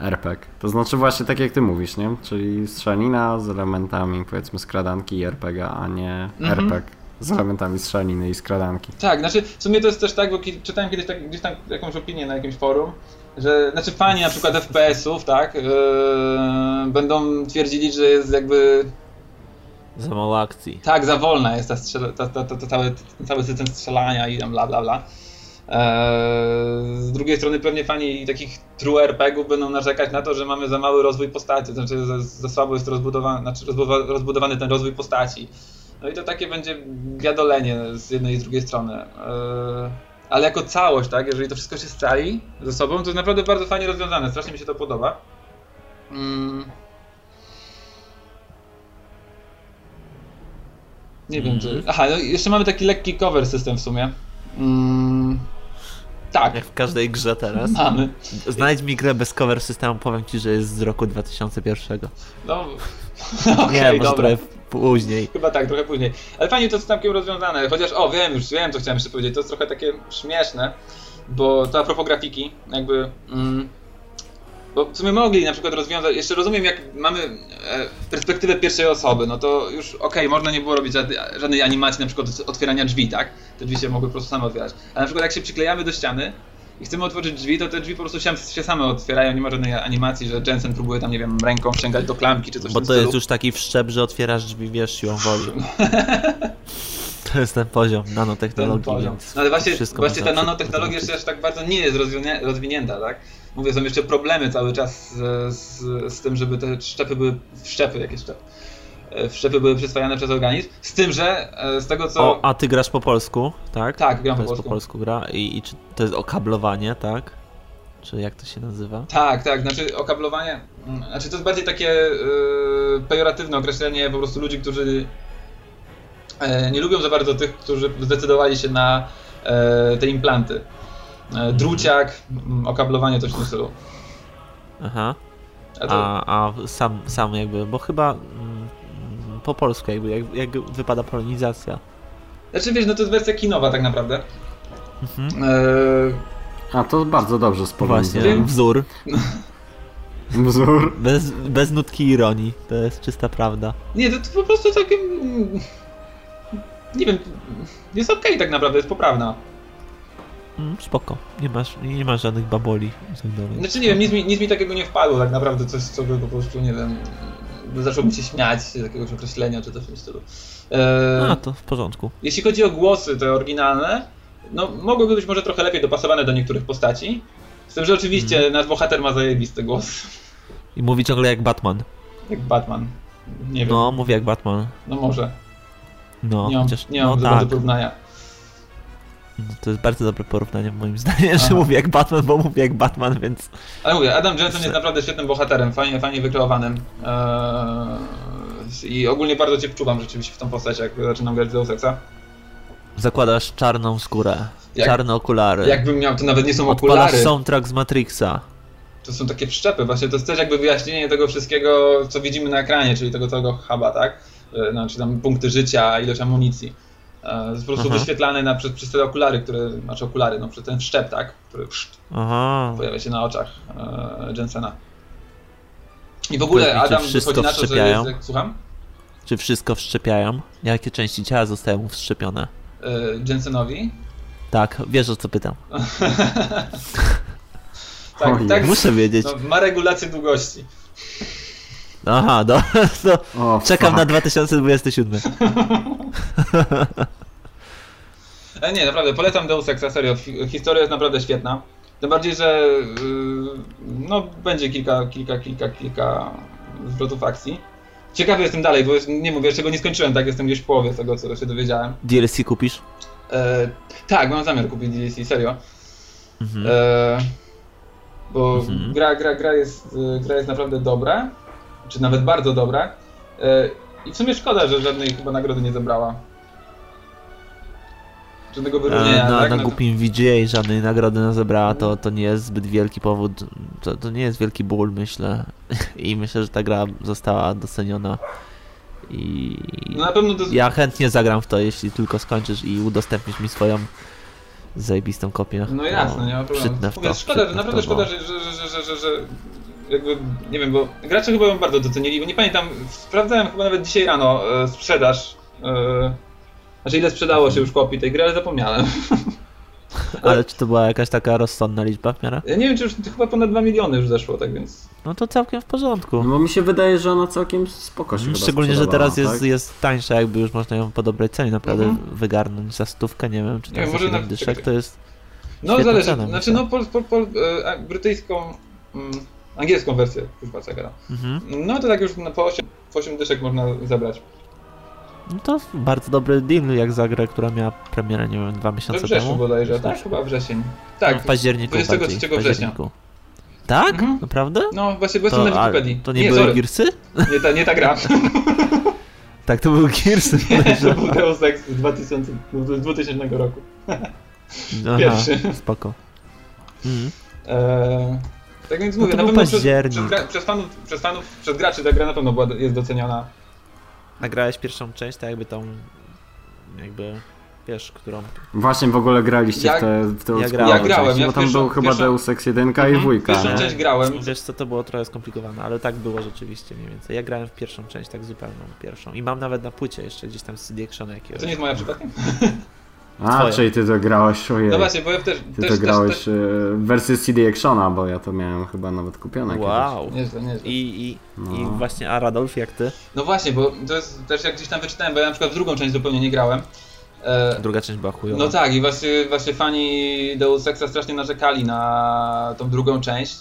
RPG. To znaczy właśnie tak jak ty mówisz, nie? Czyli strzelanina z elementami powiedzmy skradanki i RPG, a nie Mhm. RPG z elementami strzelaniny i skradanki. Tak, znaczy w sumie to jest też tak, bo czytałem kiedyś tak, gdzieś tam jakąś opinię na jakimś forum, że znaczy fani na przykład FPS-ów, tak, yy, będą twierdzili, że jest jakby Za mało akcji. tak za wolna jest ta, strzela, ta, ta, ta, ta cały, ten cały system strzelania i tam bla bla bla. Eee, z drugiej strony pewnie fani takich true RPG-ów będą narzekać na to, że mamy za mały rozwój postaci, znaczy za, za słabo jest rozbudowany, znaczy rozbudowa- rozbudowany ten rozwój postaci. No i to takie będzie biadolenie z jednej i z drugiej strony. Eee, ale jako całość, tak, jeżeli to wszystko się scali ze sobą, to jest naprawdę bardzo fajnie rozwiązane, strasznie mi się to podoba. Mm. Nie wiem, czy... Aha, no jeszcze mamy taki lekki cover system w sumie. Mm. Tak, Jak w każdej grze teraz. mamy. Znajdź mi grę bez cover systemu, powiem ci, że jest z roku 2001. No, Nie, okej, może dobra. trochę później. Chyba tak, trochę później. Ale fajnie to jest całkiem rozwiązane. Chociaż, o, wiem, już wiem, co chciałem jeszcze powiedzieć. To jest trochę takie śmieszne, bo to a propos grafiki, jakby. Mm, bo w sumie mogli na przykład rozwiązać. Jeszcze rozumiem, jak mamy e, perspektywę pierwszej osoby, no to już okej, można nie było robić żadnej, animacji, na przykład otwierania drzwi, tak? Te drzwi się mogły po prostu same otwierać. Ale na przykład, jak się przyklejamy do ściany. I chcemy otworzyć drzwi, to te drzwi po prostu się, same otwierają, nie ma żadnej animacji, że Jensen próbuje tam, nie wiem, ręką sięgać do klamki czy coś Bo to jest już taki wszczep, że otwierasz drzwi, wiesz, siłą woli. To jest ten poziom ten nanotechnologii, poziom. więc No ale właśnie, właśnie ta nanotechnologia jeszcze aż tak bardzo nie jest rozwinięta, tak? Mówię, są jeszcze problemy cały czas z, z, z tym, żeby te szczepy były, wszczepy, jakie szczepy? E, Wszczepy były przyswajane przez organizm, z tym, że e, z tego co... O, a ty grasz po polsku, tak? tak, gram To po jest po polsku. polsku gra i, i czy to jest okablowanie, tak? Czy jak to się nazywa? Tak, tak, znaczy okablowanie, mm, znaczy to jest bardziej takie e, pejoratywne określenie po prostu ludzi, którzy e, nie lubią za bardzo tych, którzy zdecydowali się na e, te implanty. E, druciak, mm, okablowanie, coś w tym stylu. Aha. A to, A, a sam, sam jakby, bo chyba mm, po polsku jakby, jak, jak wypada polonizacja. Znaczy wiesz, no to jest wersja kinowa tak naprawdę. Mhm. Eee, A to bardzo dobrze Właśnie, spolonizowałem. wzór. Wzór. Bez, bez nutki ironii. To jest czysta prawda. nie, to, to po prostu takie... mm, Nie wiem, jest okej tak naprawdę, jest poprawna. Mm, spoko. Nie masz, nie masz żadnych baboli i tak dalej. Znaczy nie wiem, nic mi, nic mi takiego nie wpadło tak naprawdę, coś co by po prostu, nie wiem, zacząłbym się śmiać z jakiegoś określenia czy coś w tym stylu. Eee, A, to w porządku. Jeśli chodzi o głosy te oryginalne, no mogłyby być może trochę lepiej dopasowane do niektórych postaci. Z tym, że oczywiście Mhm. nasz bohater ma zajebisty głos, I mówi ciągle jak Batman. jak Batman. Nie wiem, No, no, mówi jak Batman. może. No, nie mam, chociaż, nie mam no tak. porównania. No, To jest bardzo dobre porównanie moim zdaniem, że Aha. mówi jak Batman, bo mówi jak Batman, więc... Ale mówię, Adam Jensen jest Że- naprawdę świetnym bohaterem, fajnie, fajnie wykreowanym. Eee, I ogólnie bardzo cię wczuwam rzeczywiście w tą postać, jak zaczynam grać Deus Exa. Zakładasz czarną skórę, Jak- czarne okulary. Jakbym miał, to nawet nie są Odpalasz okulary. soundtrack z Matrixa. To są takie wszczepy, właśnie to jest też jakby wyjaśnienie tego wszystkiego, co widzimy na ekranie, czyli tego całego huba, tak? Znaczy tam punkty życia, ilość amunicji. E, Jest po prostu Aha. wyświetlany na, przez, przez te okulary, które, znaczy okulary, no przez ten wszczep, tak? Który pszt, Aha. pojawia się na oczach e, Jensena. I w ogóle Powiedz Adam wszystko wychodzi na to, że jest, słucham? Czy wszystko wszczepiają? Jakie części ciała zostają mu wszczepione? E, Jensenowi? Tak, wiesz o co pytam. Tak, tak. Muszę wiedzieć. No, ma regulację długości. Aha, no, to O, czekam fuck. na 2027. E, nie, naprawdę, polecam Deus Exa, serio. Historia jest naprawdę świetna. Tym bardziej, że yy, no, będzie kilka, kilka, kilka, kilka zwrotów akcji. Ciekawy jestem dalej, bo nie mówię, jeszcze go nie skończyłem, tak? Jestem gdzieś w połowie tego, co się dowiedziałem. DLC kupisz? E, tak, mam zamiar kupić DLC, serio. Mhm. E, Bo Mhm. gra, gra, gra, jest, y, gra jest naprawdę dobra, czy nawet bardzo dobra. Y, I w sumie szkoda, że żadnej chyba nagrody nie zebrała. Żadnego E, wyróżnienia, na, tak? na No to- głupim VGA żadnej nagrody nie zebrała, to, to nie jest zbyt wielki powód, to, to nie jest wielki ból, myślę. I myślę, że ta gra została doceniona. I No to... ja chętnie zagram w to, jeśli tylko skończysz i udostępnisz mi swoją zajebistą kopię. No jasne, nie ma problemu. Szkoda, naprawdę szkoda, że, że, że, że jakby, nie wiem, bo gracze chyba ją bardzo docenili, bo nie pamiętam, sprawdzałem chyba nawet dzisiaj rano e, sprzedaż, e, znaczy ile sprzedało się już kopii tej gry, ale zapomniałem. Ale czy to była jakaś taka rozsądna liczba w miarę? Ja nie wiem, czy już chyba ponad 2 miliony już zeszło, tak więc... No to całkiem w porządku. No bo mi się wydaje, że ona całkiem spoko się chyba Szczególnie, że teraz jest, tak? jest tańsza, jakby już można ją po dobrej cenie naprawdę Mhm. wygarnąć za stówkę, nie wiem, czy Nie tam za może 7 na- dyszek, to jest... No zależy, cena, znaczy myślę. no pol, pol, pol, e, brytyjską, mm, angielską wersję, już patrzę gra. Mhm. No to tak już po 8, po 8 dyszek można zebrać. No to bardzo dobry deal jak za grę, która miała premierę, nie wiem, dwa miesiące wrześniu temu. bodajże, tak? Chyba wrzesień. Tak, no, w październiku 23 bardziej, w września. październiku. Tak? Mhm. Naprawdę? no właśnie, jestem na Wikipedii. to nie, były sorry, Gearsy? nie ta, nie ta gra. Tak, to były Gearsy. to podejrzewam. był Deus Ex z 2000, z 2000 roku. Aha, pierwszy. spoko. Mhm. Eee, tak więc No mówię, to na pewno przez, przez, gra, przez, fanów, przez fanów, przez graczy ta gra na pewno była, jest doceniana. Nagrałeś pierwszą część, tak jakby tą, jakby, wiesz, którą... Właśnie w ogóle graliście Ja- w te, w te ja grałem. Ja grałem, ja bo tam pierwszą- był chyba pierwszą- Deus Ex 1 i Mhm, 2, Pierwszą nie? część grałem. Wiesz co, to było trochę skomplikowane, ale tak było rzeczywiście mniej więcej. Ja grałem w pierwszą część, tak zupełną pierwszą. I mam nawet na płycie jeszcze gdzieś tam CD Actiona jakiegoś. To nie jest moja przypadkiem? A, Twoje. czyli ty to grałeś, ojej. No właśnie, bo ja też... Ty też, to grałeś Też, e, w wersji CD Actiona, bo ja to miałem chyba nawet kupione Wow. też, nieźle, nieźle. I, i, I No. właśnie, a Radolf, jak ty? No właśnie, bo to jest też jak gdzieś tam wyczytałem, bo ja na przykład w drugą część zupełnie nie grałem. E, Druga część była chujowa. no tak, i właśnie, właśnie fani Deus Exa strasznie narzekali na tą drugą część.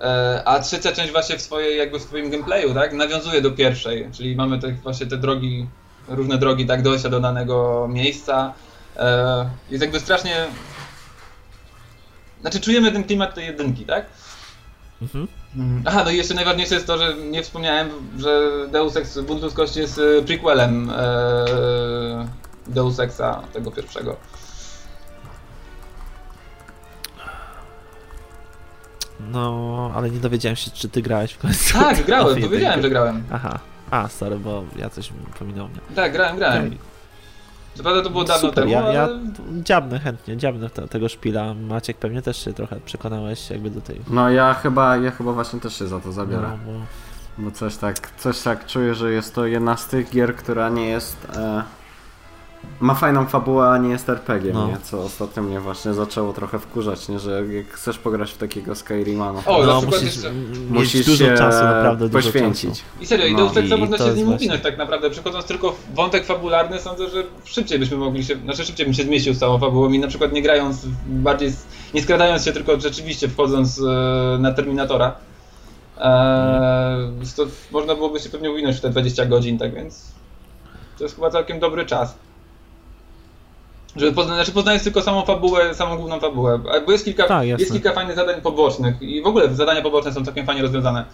E, a trzecia część właśnie w swojej, jakby w swoim gameplayu, tak, nawiązuje do pierwszej, czyli mamy te, właśnie te drogi, różne drogi, tak, dojścia do danego miejsca. E, jest jakby strasznie... Znaczy czujemy ten klimat tej jedynki, tak? Mhm. Aha, no i jeszcze najważniejsze jest to, że nie wspomniałem, że Deus Ex Bunt Ludzkości jest e, prequelem e, Deus Exa tego pierwszego. No, ale nie dowiedziałem się, czy ty grałeś w końcu. Tak, grałem, jedynkę. że grałem. Aha. A, sorry, bo ja coś pominął mnie. Tak, grałem, grałem. Co prawda to było dawno Super, temu, ja, ja ale... dziabnę chętnie, dziabnę te, tego szpila. Maciek pewnie też się trochę przekonałeś jakby do tej... No ja chyba, ja chyba właśnie też się za to zabiorę. No, bo... Bo coś tak, coś tak czuję, że jest to jedna z tych gier, która nie jest. E, ma fajną fabułę, a nie jest RPG, No. nie? Co ostatnio mnie właśnie zaczęło trochę wkurzać, nie? Że jak chcesz pograć w takiego Skyrima, no, O, na no musisz, jeszcze- musisz dużo się czasu, naprawdę dużo poświęcić. czasu. I serio, i No Exa i można to się z nim uwinąć tak naprawdę. Przechodząc tylko w wątek fabularny, sądzę, że szybciej byśmy mogli się, znaczy szybciej bym się zmieścił z całą fabułą i na przykład nie grając, bardziej, nie skradając się, tylko rzeczywiście wchodząc e, na Terminatora. E, to można byłoby się pewnie uwinąć w te 20 godzin, tak więc to jest chyba całkiem dobry czas. Żeby pozna, znaczy poznając tylko samą fabułę, samą główną fabułę. Bo jest kilka, Tak, jest kilka fajnych zadań pobocznych i w ogóle zadania poboczne są całkiem fajnie rozwiązane.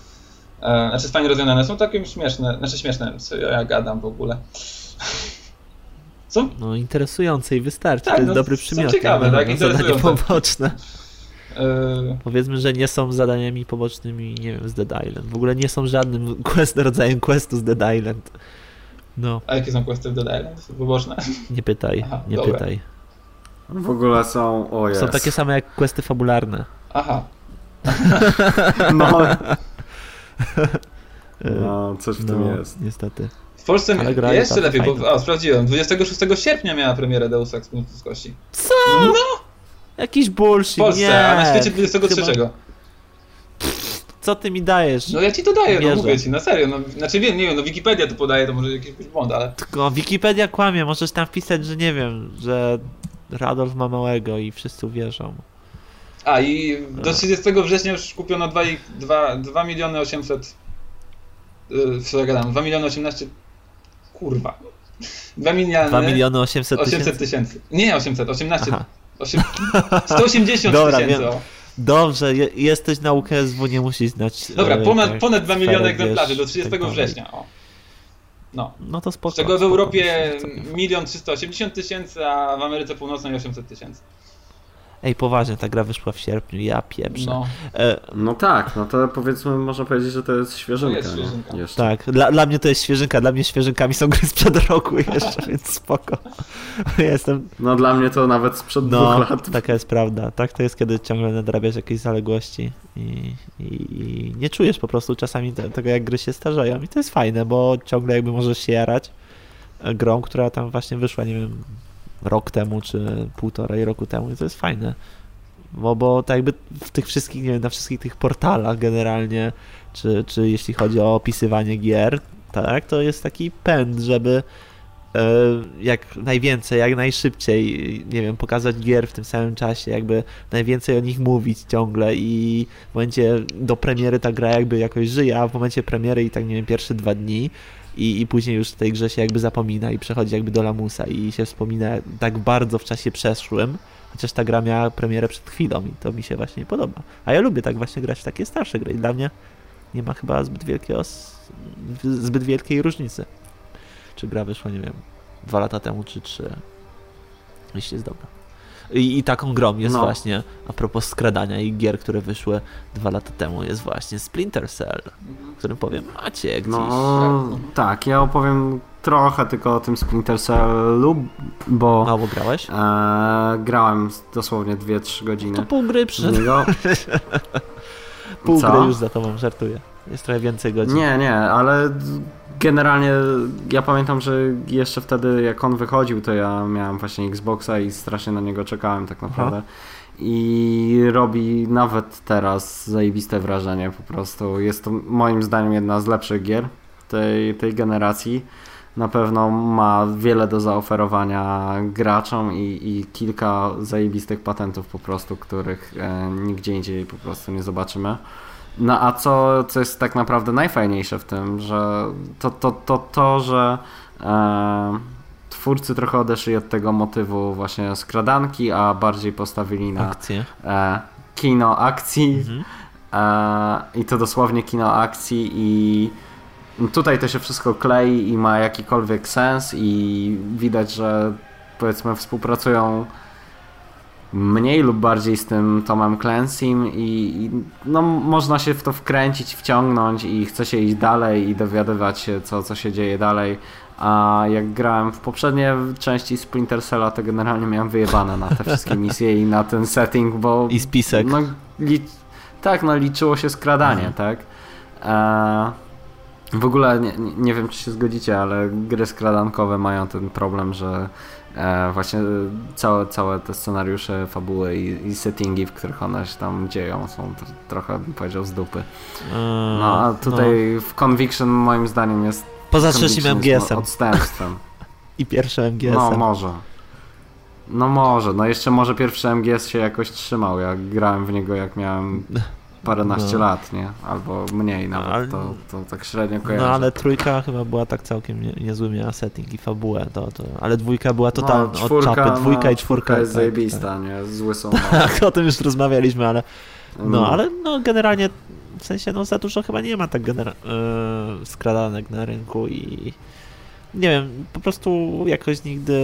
E, znaczy fajnie rozwiązane, są całkiem śmieszne, znaczy śmieszne, co ja gadam w ogóle. Co? No interesujące i wystarczy, Tak, to jest no, dobry przymiot. ciekawe, tak, zadanie interesujące. poboczne. E, Powiedzmy, że nie są zadaniami pobocznymi, nie wiem, z Dead Island. W ogóle nie są żadnym quest, rodzajem questu z Dead Island. No, a jakie są questy w Dead Island? Poboczne? nie pytaj, Aha, nie dobra. pytaj. W ogóle są. O jest. Są takie same jak questy fabularne. Aha. No, no, coś w tym no, jest. niestety. W Polsce Ale gra jest jeszcze lepiej, bo fajna. a, sprawdziłem, 26 sierpnia miała premierę Deus Ex Ludzkości. Co? No, Jakiś bullshit, w Polsce, nie. a na świecie 23. Chyba- Co ty mi dajesz? No ja ci to daję, no mówię ci, na serio. No, znaczy wiem, nie wiem, no Wikipedia to podaje, to może jakiś błąd, ale... Tylko Wikipedia kłamie, możesz tam wpisać, że nie wiem, że Radolf ma małego i wszyscy uwierzą. A i do 30 września już kupiono 2, i- 2, 2 miliony 800... Yy, co gadam, 2 miliony 18... Kurwa. 2 miliony... 2 miliony 800 800 tysięcy. tysięcy. Nie 800, 18... Aha. 8, 180 Dobra, tysięcy, wiem. Dobrze, je, jesteś na UKSW, nie musisz znać. Dobra, e, ponad, tak, ponad 2 miliony egzemplarzy do 30 tak września. O. No. No to spoko. Z czego w Europie myślę, że to- 1 380 tysięcy, a w Ameryce Północnej 800 tysięcy. Ej, poważnie, ta gra wyszła w sierpniu, ja pieprzę. No. E, No tak, no to powiedzmy, można powiedzieć, że to jest świeżynka. To jest świeżynka. Jeszcze. tak, dla, dla mnie to jest świeżynka, dla mnie świeżynkami są gry sprzed roku jeszcze, więc spoko. Ja jestem, No dla mnie to nawet sprzed no, dwóch lat. taka jest prawda. Tak to jest, kiedy ciągle nadrabiasz jakieś zaległości i, i, i nie czujesz po prostu czasami te, tego, jak gry się starzeją i to jest fajne, bo ciągle jakby możesz się jarać e, grą, która tam właśnie wyszła, nie wiem, rok temu, czy półtorej roku temu i to jest fajne. Bo, bo tak jakby w tych wszystkich, nie wiem, na wszystkich tych portalach generalnie, czy, czy jeśli chodzi o opisywanie gier, tak, to jest taki pęd, żeby jak najwięcej, jak najszybciej, nie wiem, pokazać gier w tym samym czasie, jakby najwięcej o nich mówić ciągle i w momencie do premiery ta gra jakby jakoś żyje, a w momencie premiery i tak, nie wiem, pierwsze dwa dni i, i później już w tej grze się jakby zapomina i przechodzi jakby do lamusa i się wspomina tak bardzo w czasie przeszłym, chociaż ta gra miała premierę przed chwilą i to mi się właśnie nie podoba. A ja lubię tak właśnie grać w takie starsze gry i dla mnie nie ma chyba zbyt wielkiego, zbyt wielkiej różnicy. Czy gra wyszła, nie wiem, dwa lata temu, czy trzy. Jeśli jest dobra. I, I taką grą jest No. właśnie, a propos skradania i gier, które wyszły dwa lata temu, jest właśnie Splinter Cell, o którym powiem Maciek dziś. No tak, ja opowiem trochę tylko o tym Splinter Cellu, bo Mało grałeś? e, grałem dosłownie 2-3 godziny To pół gry w przyszedł, pół Co? gry już za tobą, żartuję. Jest trochę więcej godzin. Nie, nie, ale generalnie ja pamiętam, że jeszcze wtedy jak on wychodził, to ja miałem właśnie Xboxa i strasznie na niego czekałem tak naprawdę. I robi nawet teraz zajebiste wrażenie po prostu. Jest to moim zdaniem jedna z lepszych gier tej, tej generacji. Na pewno ma wiele do zaoferowania graczom i, i kilka zajebistych patentów po prostu, których e, nigdzie indziej po prostu nie zobaczymy. No a co, co jest tak naprawdę najfajniejsze w tym, że to to, to, to że e, twórcy trochę odeszli od tego motywu właśnie skradanki, a bardziej postawili na Akcje. e, kino akcji Mhm. e, i to dosłownie kino akcji i tutaj to się wszystko klei i ma jakikolwiek sens i widać, że powiedzmy współpracują mniej lub bardziej z tym Tomem Clancy'm i, i no, można się w to wkręcić, wciągnąć i chce się iść dalej i dowiadywać się, co, co się dzieje dalej. A jak grałem w poprzednie części Splinter Cella, to generalnie miałem wyjebane na te wszystkie misje i na ten setting, bo... I spisek. No. Tak, no liczyło się skradanie, Mhm. tak? E... W ogóle nie- nie wiem, czy się zgodzicie, ale gry skradankowe mają ten problem, że e, właśnie całe, całe te scenariusze, fabuły i, i settingi, w których one się tam dzieją, są tr- trochę, bym powiedział, z dupy. Eee, No a tutaj w Conviction moim zdaniem jest Poza trzecim MGS-em odstępstwem. i pierwszym No MGS-em. może. No może, no jeszcze może pierwszy MGS się jakoś trzymał, jak grałem w niego jak miałem paręnaście No. lat, nie? Albo mniej nawet, ale- to, to tak średnio kojarzę. No ale trójka chyba była tak całkiem nie, niezły miała setting i fabułę, to, to, ale dwójka była totalna no, od czwórka, czapy, dwójka no, i czwórka. jest tak, zajebista, nie? Zły są. Tak, tak, o tym już rozmawialiśmy, ale no, ale no generalnie w sensie no za dużo chyba nie ma tak genera- yy, skradanek na rynku i nie wiem, po prostu jakoś nigdy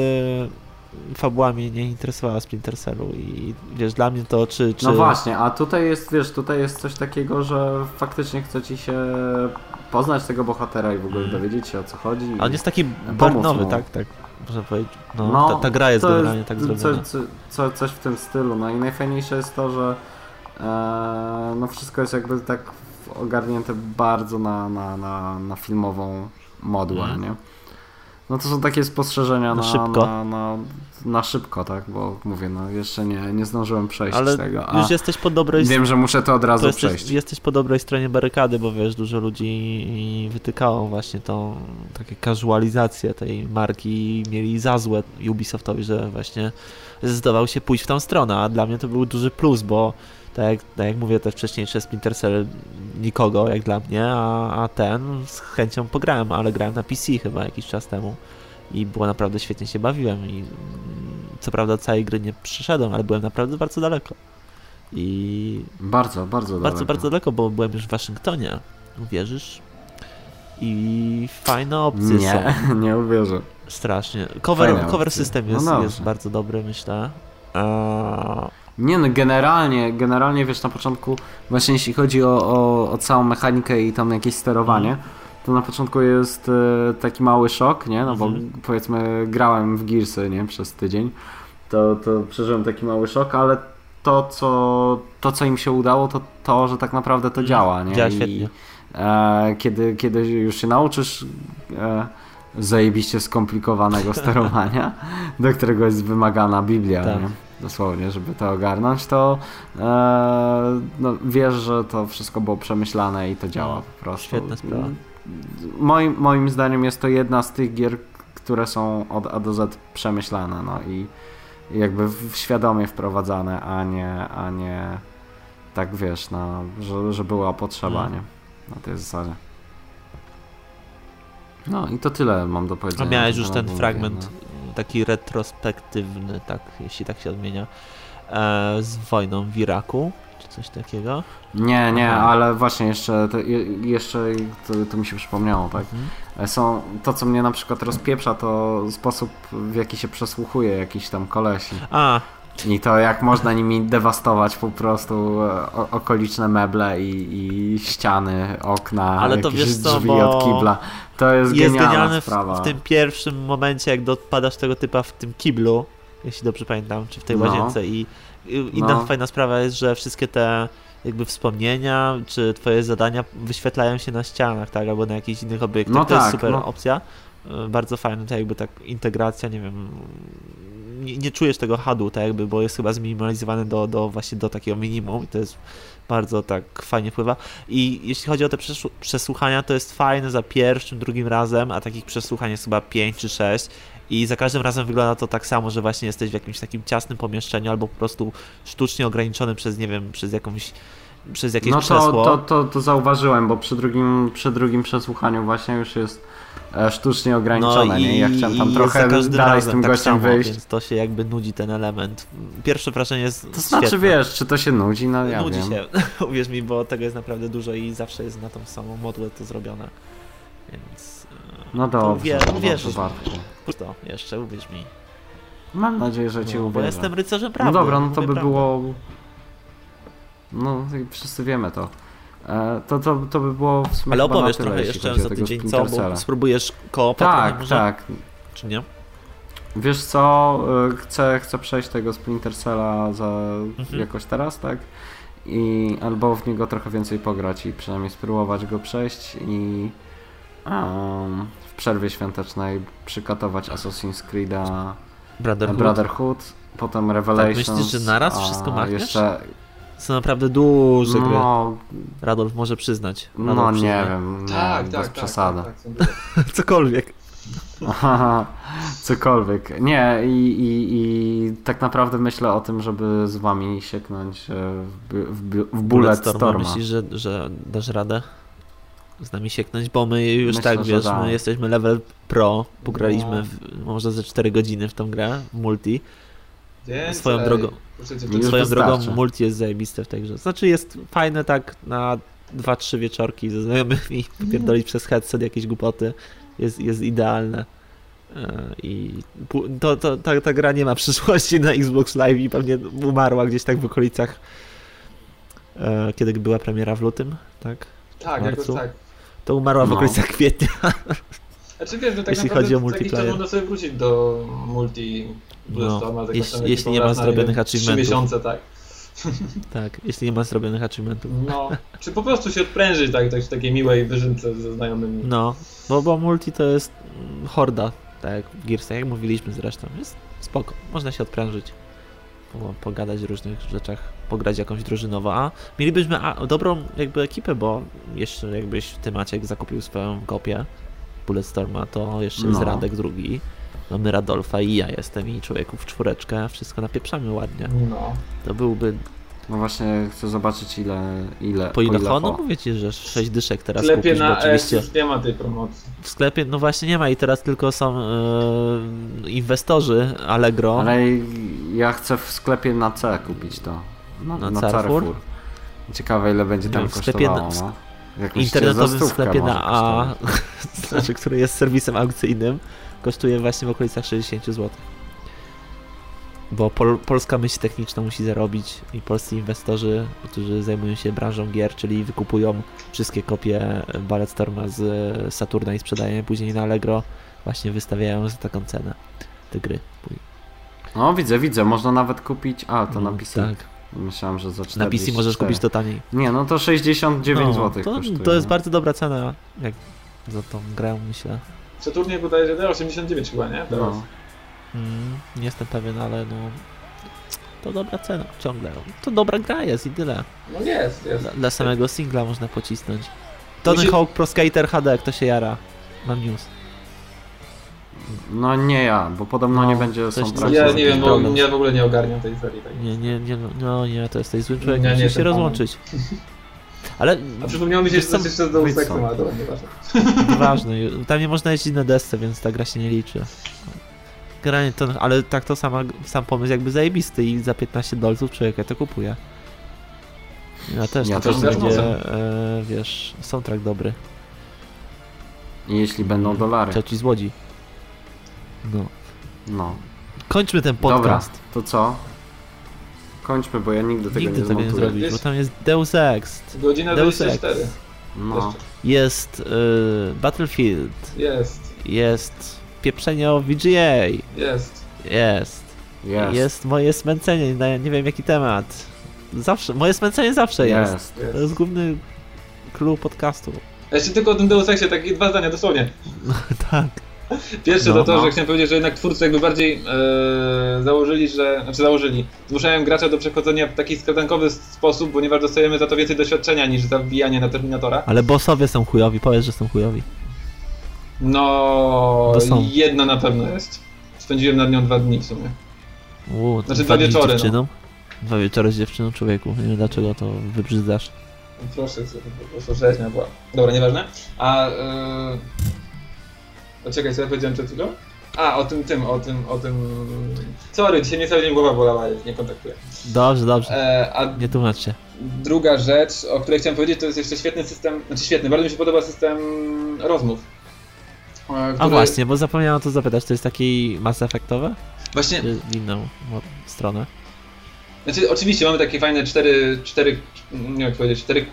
fabuła mnie nie interesowała Splinter Cellu i wiesz, dla mnie to czy... czy... No właśnie, a tutaj jest, wiesz, tutaj jest coś takiego, że faktycznie chce ci się poznać tego bohatera i w ogóle Mm. dowiedzieć się o co chodzi. A on jest taki barnowy, tak, tak, można powiedzieć. No, ta, ta gra jest generalnie tak co, zrobiona. co, co, coś w tym stylu. No i najfajniejsze jest to, że e, no wszystko jest jakby tak ogarnięte bardzo na, na, na, na filmową modłę, Mm. nie? No to są takie spostrzeżenia Na na, szybko. Na, na, na szybko, tak? Bo mówię, no jeszcze nie, nie zdążyłem przejść Ale tego. A już jesteś po dobrej wiem, że muszę to od to razu jesteś, przejść. jesteś po dobrej stronie barykady, bo wiesz, dużo ludzi wytykało właśnie tą takie casualizację tej marki i mieli za złe Ubisoftowi, że właśnie zdecydował się pójść w tą stronę, a dla mnie to był duży plus, bo tak jak, tak jak mówię, te wcześniejsze Splinter Cell nikogo jak dla mnie, a, a ten z chęcią pograłem, ale grałem na PC chyba jakiś czas temu i było naprawdę świetnie się bawiłem i co prawda całej gry nie przeszedłem, ale byłem naprawdę bardzo daleko. I Bardzo, bardzo bardzo, daleko. bardzo daleko, bo byłem już w Waszyngtonie. Uwierzysz? I fajne opcje Nie, są. nie uwierzę. Strasznie. Cover, Fajne cover opcje. system No jest, dobrze. jest bardzo dobry, myślę. A, Nie no, generalnie, generalnie wiesz, na początku, właśnie jeśli chodzi o, o, o całą mechanikę i tam jakieś sterowanie, to na początku jest e, taki mały szok, nie? No bo Mhm. powiedzmy grałem w Gearsy, nie? Przez tydzień, to, to przeżyłem taki mały szok, ale to co, to, co im się udało, to to, że tak naprawdę to Mhm. działa, nie? Działa I, świetnie. E, kiedy, kiedy już się nauczysz e, zajebiście skomplikowanego sterowania, do którego jest wymagana Biblia, Tak. Nie? dosłownie, żeby to ogarnąć, to e, no, wiesz, że to wszystko było przemyślane i to działa po prostu. Świetna sprawa. Moim, moim zdaniem jest to jedna z tych gier, które są od A do Z przemyślane, no i jakby świadomie wprowadzane, a nie, a nie tak wiesz, no, że, że była potrzeba, Mm. nie? Na tej zasadzie. No i to tyle mam do a powiedzenia. miałeś na już ten fragment mówię, taki retrospektywny, tak, jeśli tak się odmienia, e, z wojną w Iraku, czy coś takiego. Nie, nie, Aha. ale właśnie jeszcze, jeszcze to, to mi się przypomniało, tak? Mhm. E, Są, to co mnie na przykład rozpieprza, to sposób w jaki się przesłuchuje jakiś tam kolesi. A, I to jak można nimi dewastować po prostu e, okoliczne meble i, i ściany, okna, Ale to jakieś wiesz co, drzwi bo od kibla. To jest, jest genialna genialne w, sprawa. w tym pierwszym momencie, jak dopadasz tego typa w tym kiblu, jeśli dobrze pamiętam, czy w tej No. łazience i i inna No. fajna sprawa jest, że wszystkie te jakby wspomnienia, czy twoje zadania wyświetlają się na ścianach, tak, albo na jakichś innych obiektach. No to jest tak, super no. opcja. E, Bardzo fajna, to jakby tak integracja, nie wiem, nie, nie czujesz tego hadu, tak jakby, bo jest chyba zminimalizowany do, do właśnie do takiego minimum i to jest bardzo tak fajnie wpływa. I jeśli chodzi o te przesłuchania, to jest fajne za pierwszym, drugim razem, a takich przesłuchań jest chyba 5 czy 6. I za każdym razem wygląda to tak samo, że właśnie jesteś w jakimś takim ciasnym pomieszczeniu, albo po prostu sztucznie ograniczony przez, nie wiem, przez jakąś, przez jakieś No krzesło. to, to, to, to zauważyłem, bo przy drugim, przy drugim przesłuchaniu właśnie już jest sztucznie ograniczone, nie? Ja chciałem tam No i trochę dalej razem z tym tak gościem samo, wyjść. Więc to się jakby nudzi ten element. Pierwsze wrażenie jest To znaczy, świetne. wiesz, czy to się nudzi? No ja Nudzi wiem. się, uwierz mi, bo tego jest naprawdę dużo i zawsze jest na tą samą modłę to zrobione. Więc No dobrze, wie- dobrze, wierzysz. Bartku. e, to jeszcze, uwierz mi. Mam nadzieję, że ci No, uwierzę. jestem rycerzem No prawdy. dobra, no to by prawdę. było. No, i wszyscy wiemy to. E, to, to. To by było w sumie Ale opowiesz tyle, trochę jeszcze za tydzień, co? Bo spróbujesz koopa trochę Tak, może? tak. Czy nie? Wiesz co, e, chcę, chcę przejść tego Splinter Cella za Mhm. jakoś teraz, tak? I albo w niego trochę więcej pograć i przynajmniej spróbować go przejść i em, w przerwie świątecznej przykatować Assassin's Creed'a Brotherhood. Brotherhood, potem Revelations. Tak, myślisz, że naraz wszystko machniesz? Jeszcze, Są naprawdę duże gry. no, Radolf może przyznać. no Radolf nie przyzna. wiem, nie, Tak, bez tak, tak, przesady. tak, tak. Cokolwiek. Aha, cokolwiek. Nie, i, i, i tak naprawdę myślę o tym, żeby z wami sieknąć e, w, w, w Bulletstorma. Myślisz, że, że dasz radę z nami sieknąć? Bo my już Myślę, tak, wiesz, my jesteśmy level pro. Pograliśmy No. w, może ze 4 godziny w tą grę, w multi. Więcej. Swoją drogą. Już Swoją wystarczy. drogą multi jest zajebiste w tej grze. Znaczy jest fajne tak na 2-3 wieczorki ze znajomymi, popierdolić przez headset jakieś głupoty. Jest, jest idealne. E, I to, to, ta, ta gra nie ma przyszłości na Xbox Live i pewnie umarła gdzieś tak w okolicach e, kiedy była premiera w lutym, tak? tak, jakoś marcu. tak. To umarła w No. okolicach kwietnia. Znaczy wiesz, że tak Jeśli naprawdę chodzi o multiplayer. można sobie wrócić do multi Tak jeśli- jeśli nie ma na, zrobionych wiem, achievementów. Trzy miesiące, tak. tak, jeśli nie ma zrobionych achievementów. No, czy po prostu się odprężyć tak, tak w takiej miłej wyżynce ze znajomymi. No, bo, bo multi to jest horda, tak jak w Gearsach, jak mówiliśmy zresztą. Jest spoko, można się odprężyć, po, pogadać o różnych rzeczach, pograć jakąś drużynowo, a mielibyśmy a, dobrą jakby ekipę, bo jeszcze jakbyś ty Maciek zakupił swoją kopię Bulletstorma, to jeszcze jest No. Radek drugi, mamy Radolfa i ja jestem i człowieków czwóreczkę, wszystko napieprzamy ładnie. No. To byłby, No właśnie chcę zobaczyć ile, ile po ile ho? No mówię ci, że 6 dyszek W teraz sklepie kupisz, na oczywiście... już nie ma tej promocji. W sklepie, no właśnie nie ma i teraz tylko są e, inwestorzy Allegro. Ale ja chcę w sklepie na C kupić to. No, Na na, Carrefour? Carrefour. Ciekawe ile będzie tam w sklepie kosztowało, na- no. Jakąś internetowym sklepie na A, znaczy, który jest serwisem aukcyjnym, kosztuje właśnie w okolicach 60 zł. Bo pol, polska myśl techniczna musi zarobić i polscy inwestorzy, którzy zajmują się branżą gier, czyli wykupują wszystkie kopie Balletstorma z Saturna i sprzedają je później na Allegro, właśnie wystawiają za taką cenę te gry. No widzę, widzę, można nawet kupić... A, to No, PC. Tak, Myślałem, że za 44. na PC możesz kupić to taniej. Nie, no to 69 No, zł to, kosztuje. to jest no. bardzo dobra cena, jak za tą grę myślę. Saturnie bodajże D 89 chyba, nie? Teraz. No. Mm, nie jestem pewien, ale no. To dobra cena ciągle. To dobra gra jest i tyle. No jest, jest. Dla, dla samego singla można pocisnąć. Tony Musi- Hawk Pro Skater HD, kto się jara? Mam news. no nie ja, bo podobno No, nie będzie soundtracku. Ja z nie wiem, bo ja w ogóle nie ogarniam tej serii. Tak. Nie, nie, nie, no, no nie, to jesteś złym człowiekiem, Nie, nie musisz się rozłączyć. Ale A przypomniało mi się, że coś jeszcze stąd. ale dobra, nieważne. nieważne, tam nie można jeździć na desce, więc ta gra się nie liczy. Granie to, ale tak to sama, sam pomysł jakby zajebisty i za 15 dolców człowieka to kupuje. Ja też, Ja ja też też tak będzie, e, wiesz, soundtrack dobry. I Jeśli będą dolary. Cioci z Łodzi. No. No. Kończmy ten Dobra, podcast. to co? Kończmy, bo ja nigdy tego Nigdy nie tego nie zrobić, bo tam jest Deus Ex, Godzina Deus Ex. 24. No. jest y, Battlefield, Jest, jest pieprzenie o VGA, jest. jest, Jest. jest moje smęcenie, na nie wiem jaki temat. Zawsze, moje smęcenie zawsze jest. Jest. To jest główny clue podcastu. A Jeszcze tylko o tym Deus Exie, takie dwa zdania, dosłownie. tak. Pierwsze No, to to, no. że chciałem powiedzieć, że jednak twórcy jakby bardziej e, założyli, że, znaczy założyli, zmuszają gracza do przechodzenia w taki skradankowy sposób, ponieważ dostajemy za to więcej doświadczenia niż za wbijanie na Terminatora. Ale bossowie są chujowi, powiedz, że są chujowi. No, są. jedna na pewno jest. Spędziłem nad nią dwa dni w sumie. Uuu, Znaczy dwa dwa dni z wieczory, no. dziewczyną. Dwa wieczory z dziewczyną człowieku. Nie wiem dlaczego to wybrzydzasz. Proszę, po prostu rzeźnia była. Dobra, nieważne. A, yy... O, czekaj, co ja powiedziałem przed chwilą? A, o tym, tym, o tym, o tym... Sorry, dzisiaj mnie cały dzień głowa bolała, nie kontaktuję. Dobrze, dobrze. E, a Nie tłumacz się. druga rzecz, o której chciałem powiedzieć, to jest jeszcze świetny system, znaczy świetny, bardzo mi się podoba system rozmów. e, A który- właśnie, bo zapomniałem o to zapytać, to jest taki Mass Effectowe? Właśnie, Czy w inną stronę? Znaczy, oczywiście mamy takie fajne cztery, cztery, nie wiem jak powiedzieć, cztery,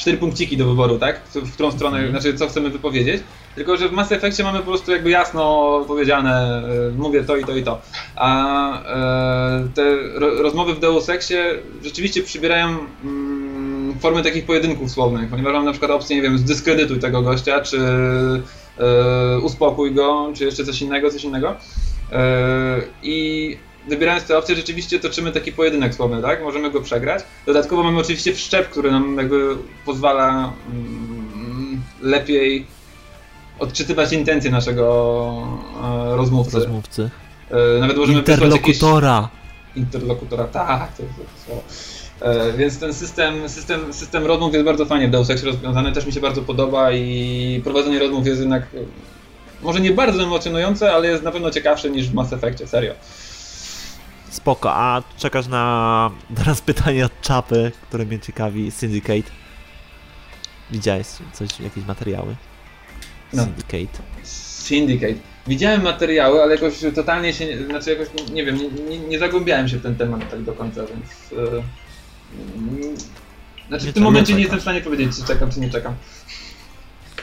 cztery punkciki do wyboru, tak? W, którą stronę, Mhm. znaczy co chcemy wypowiedzieć. Tylko, że w Mass Effectie mamy po prostu jakby jasno powiedziane, e, mówię to i to i to. A e, te ro, rozmowy w Deus Exie rzeczywiście przybierają mm, formy takich pojedynków słownych, ponieważ mam na przykład opcję, nie wiem, zdyskredytuj tego gościa, czy e, uspokój go, czy jeszcze coś innego, coś innego. I wybierając te opcje, rzeczywiście toczymy taki pojedynek słowny, tak? Możemy go przegrać. Dodatkowo mamy oczywiście wszczep, który nam jakby pozwala mm, lepiej odczytywać intencje naszego e, rozmówcy. Rozmówcy. E, nawet możemy wysłać jakieś Interlokutora! interlokutora. Tak, to jest to słowo. E, więc ten system, system, system rozmów jest bardzo fajnie w Deus Exie rozwiązany, też mi się bardzo podoba i prowadzenie rozmów jest jednak może nie bardzo emocjonujące, ale jest na pewno ciekawsze niż w Mass Effectie, serio. Spoko, a czekasz na teraz pytanie od Czapy, które mnie ciekawi. Syndicate. Widziałeś coś, jakieś materiały? No. Syndicate. Syndicate. Widziałem materiały, ale jakoś totalnie się, znaczy jakoś, nie wiem, nie, nie, zagłębiałem się w ten temat tak do końca, więc... mm, znaczy Nie w tym momencie nie jestem w stanie powiedzieć, czy czekam, czy nie czekam.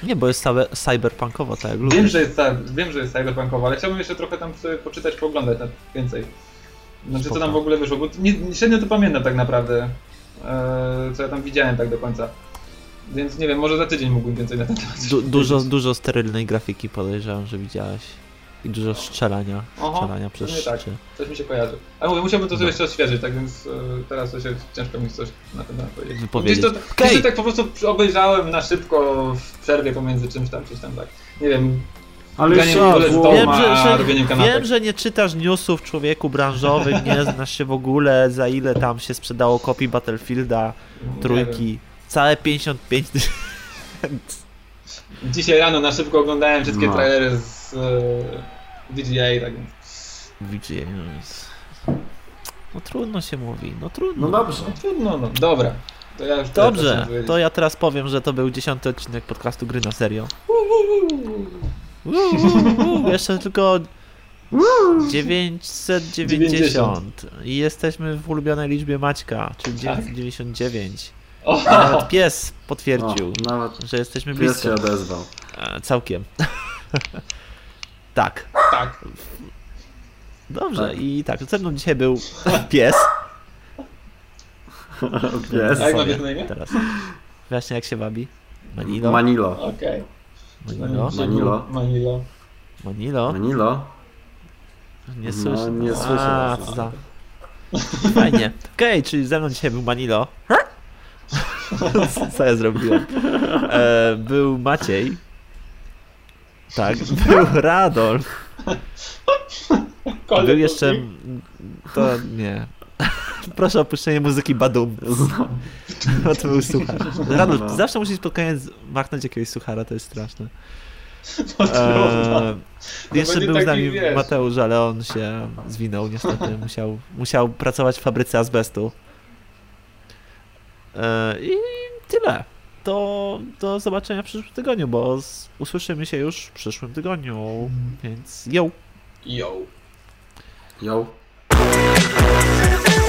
Nie, bo jest całe cyberpunkowo, tak jak lubię. Wiem, że jest, wiem, że jest cyberpunkowo, ale chciałbym jeszcze trochę tam sobie poczytać, pooglądać na więcej. Znaczy co tam w ogóle wyszło, bo nie, średnio to pamiętam tak naprawdę, e, co ja tam widziałem tak do końca. Więc nie wiem, może za tydzień mógłbym więcej na ten temat Du dużo, dużo sterylnej grafiki podejrzewam, że widziałeś. I dużo strzelania. Oho, strzelania przez tak. Coś mi się kojarzy. Ale mówię, musiałbym to sobie No. jeszcze odświeżyć, tak więc e, teraz to się ciężko mi coś na ten temat powiedzieć. Wypowiedzieć. Gdzieś to, Okej. gdzieś to tak po prostu obejrzałem na szybko w przerwie pomiędzy czymś tam, czymś tam tak. Nie wiem, Ale Granie już w domu. Wiem że, że, wiem, że nie czytasz newsów człowieku branżowych, nie znasz się w ogóle za ile tam się sprzedało kopii Battlefielda, trójki. Całe 55 tysięcy. Dzisiaj rano na szybko oglądałem wszystkie No. trailery z e, VGA, tak więc. VGA, no więc... No trudno się mówi, no trudno. No dobrze. No trudno, no. Dobra. To ja już Dobrze, to ja teraz powiem, że to był dziesiąty odcinek podcastu Gry na serio. Uuu, uuu, jeszcze tylko 990 i jesteśmy w ulubionej liczbie Maćka, czyli 999. O, Nawet pies potwierdził, O, nawet że jesteśmy pies blisko. się odezwał. E, Całkiem. tak, tak. dobrze Tak. i tak, ze mną dzisiaj był pies. Pies. A jak ma sobie na imię? Teraz. Właśnie jak się wabi? Manilo? Manilo. Okej. Manilo? Manilo. Manilo. Manilo? Manilo? Nie No, słyszę. nie słyszę A, za... Fajnie. Okej, czyli ze mną dzisiaj był Manilo. Co ja zrobiłem? E, był Maciej. Tak, był Radolf. Był jeszcze... To nie. Proszę o opuszczenie muzyki Badum. No to był suchar. Radolf, No. zawsze musisz pod koniec machnąć jakiegoś suchara, to jest straszne. No. Eee, jeszcze będzie był z nami wiesz. Mateusz, ale on się zwinął niestety. Musiał, musiał pracować w fabryce azbestu. Eee, I tyle. To do zobaczenia w przyszłym tygodniu, bo z, usłyszymy się już w przyszłym tygodniu. Więc yo! Yo. Yo. Thank you.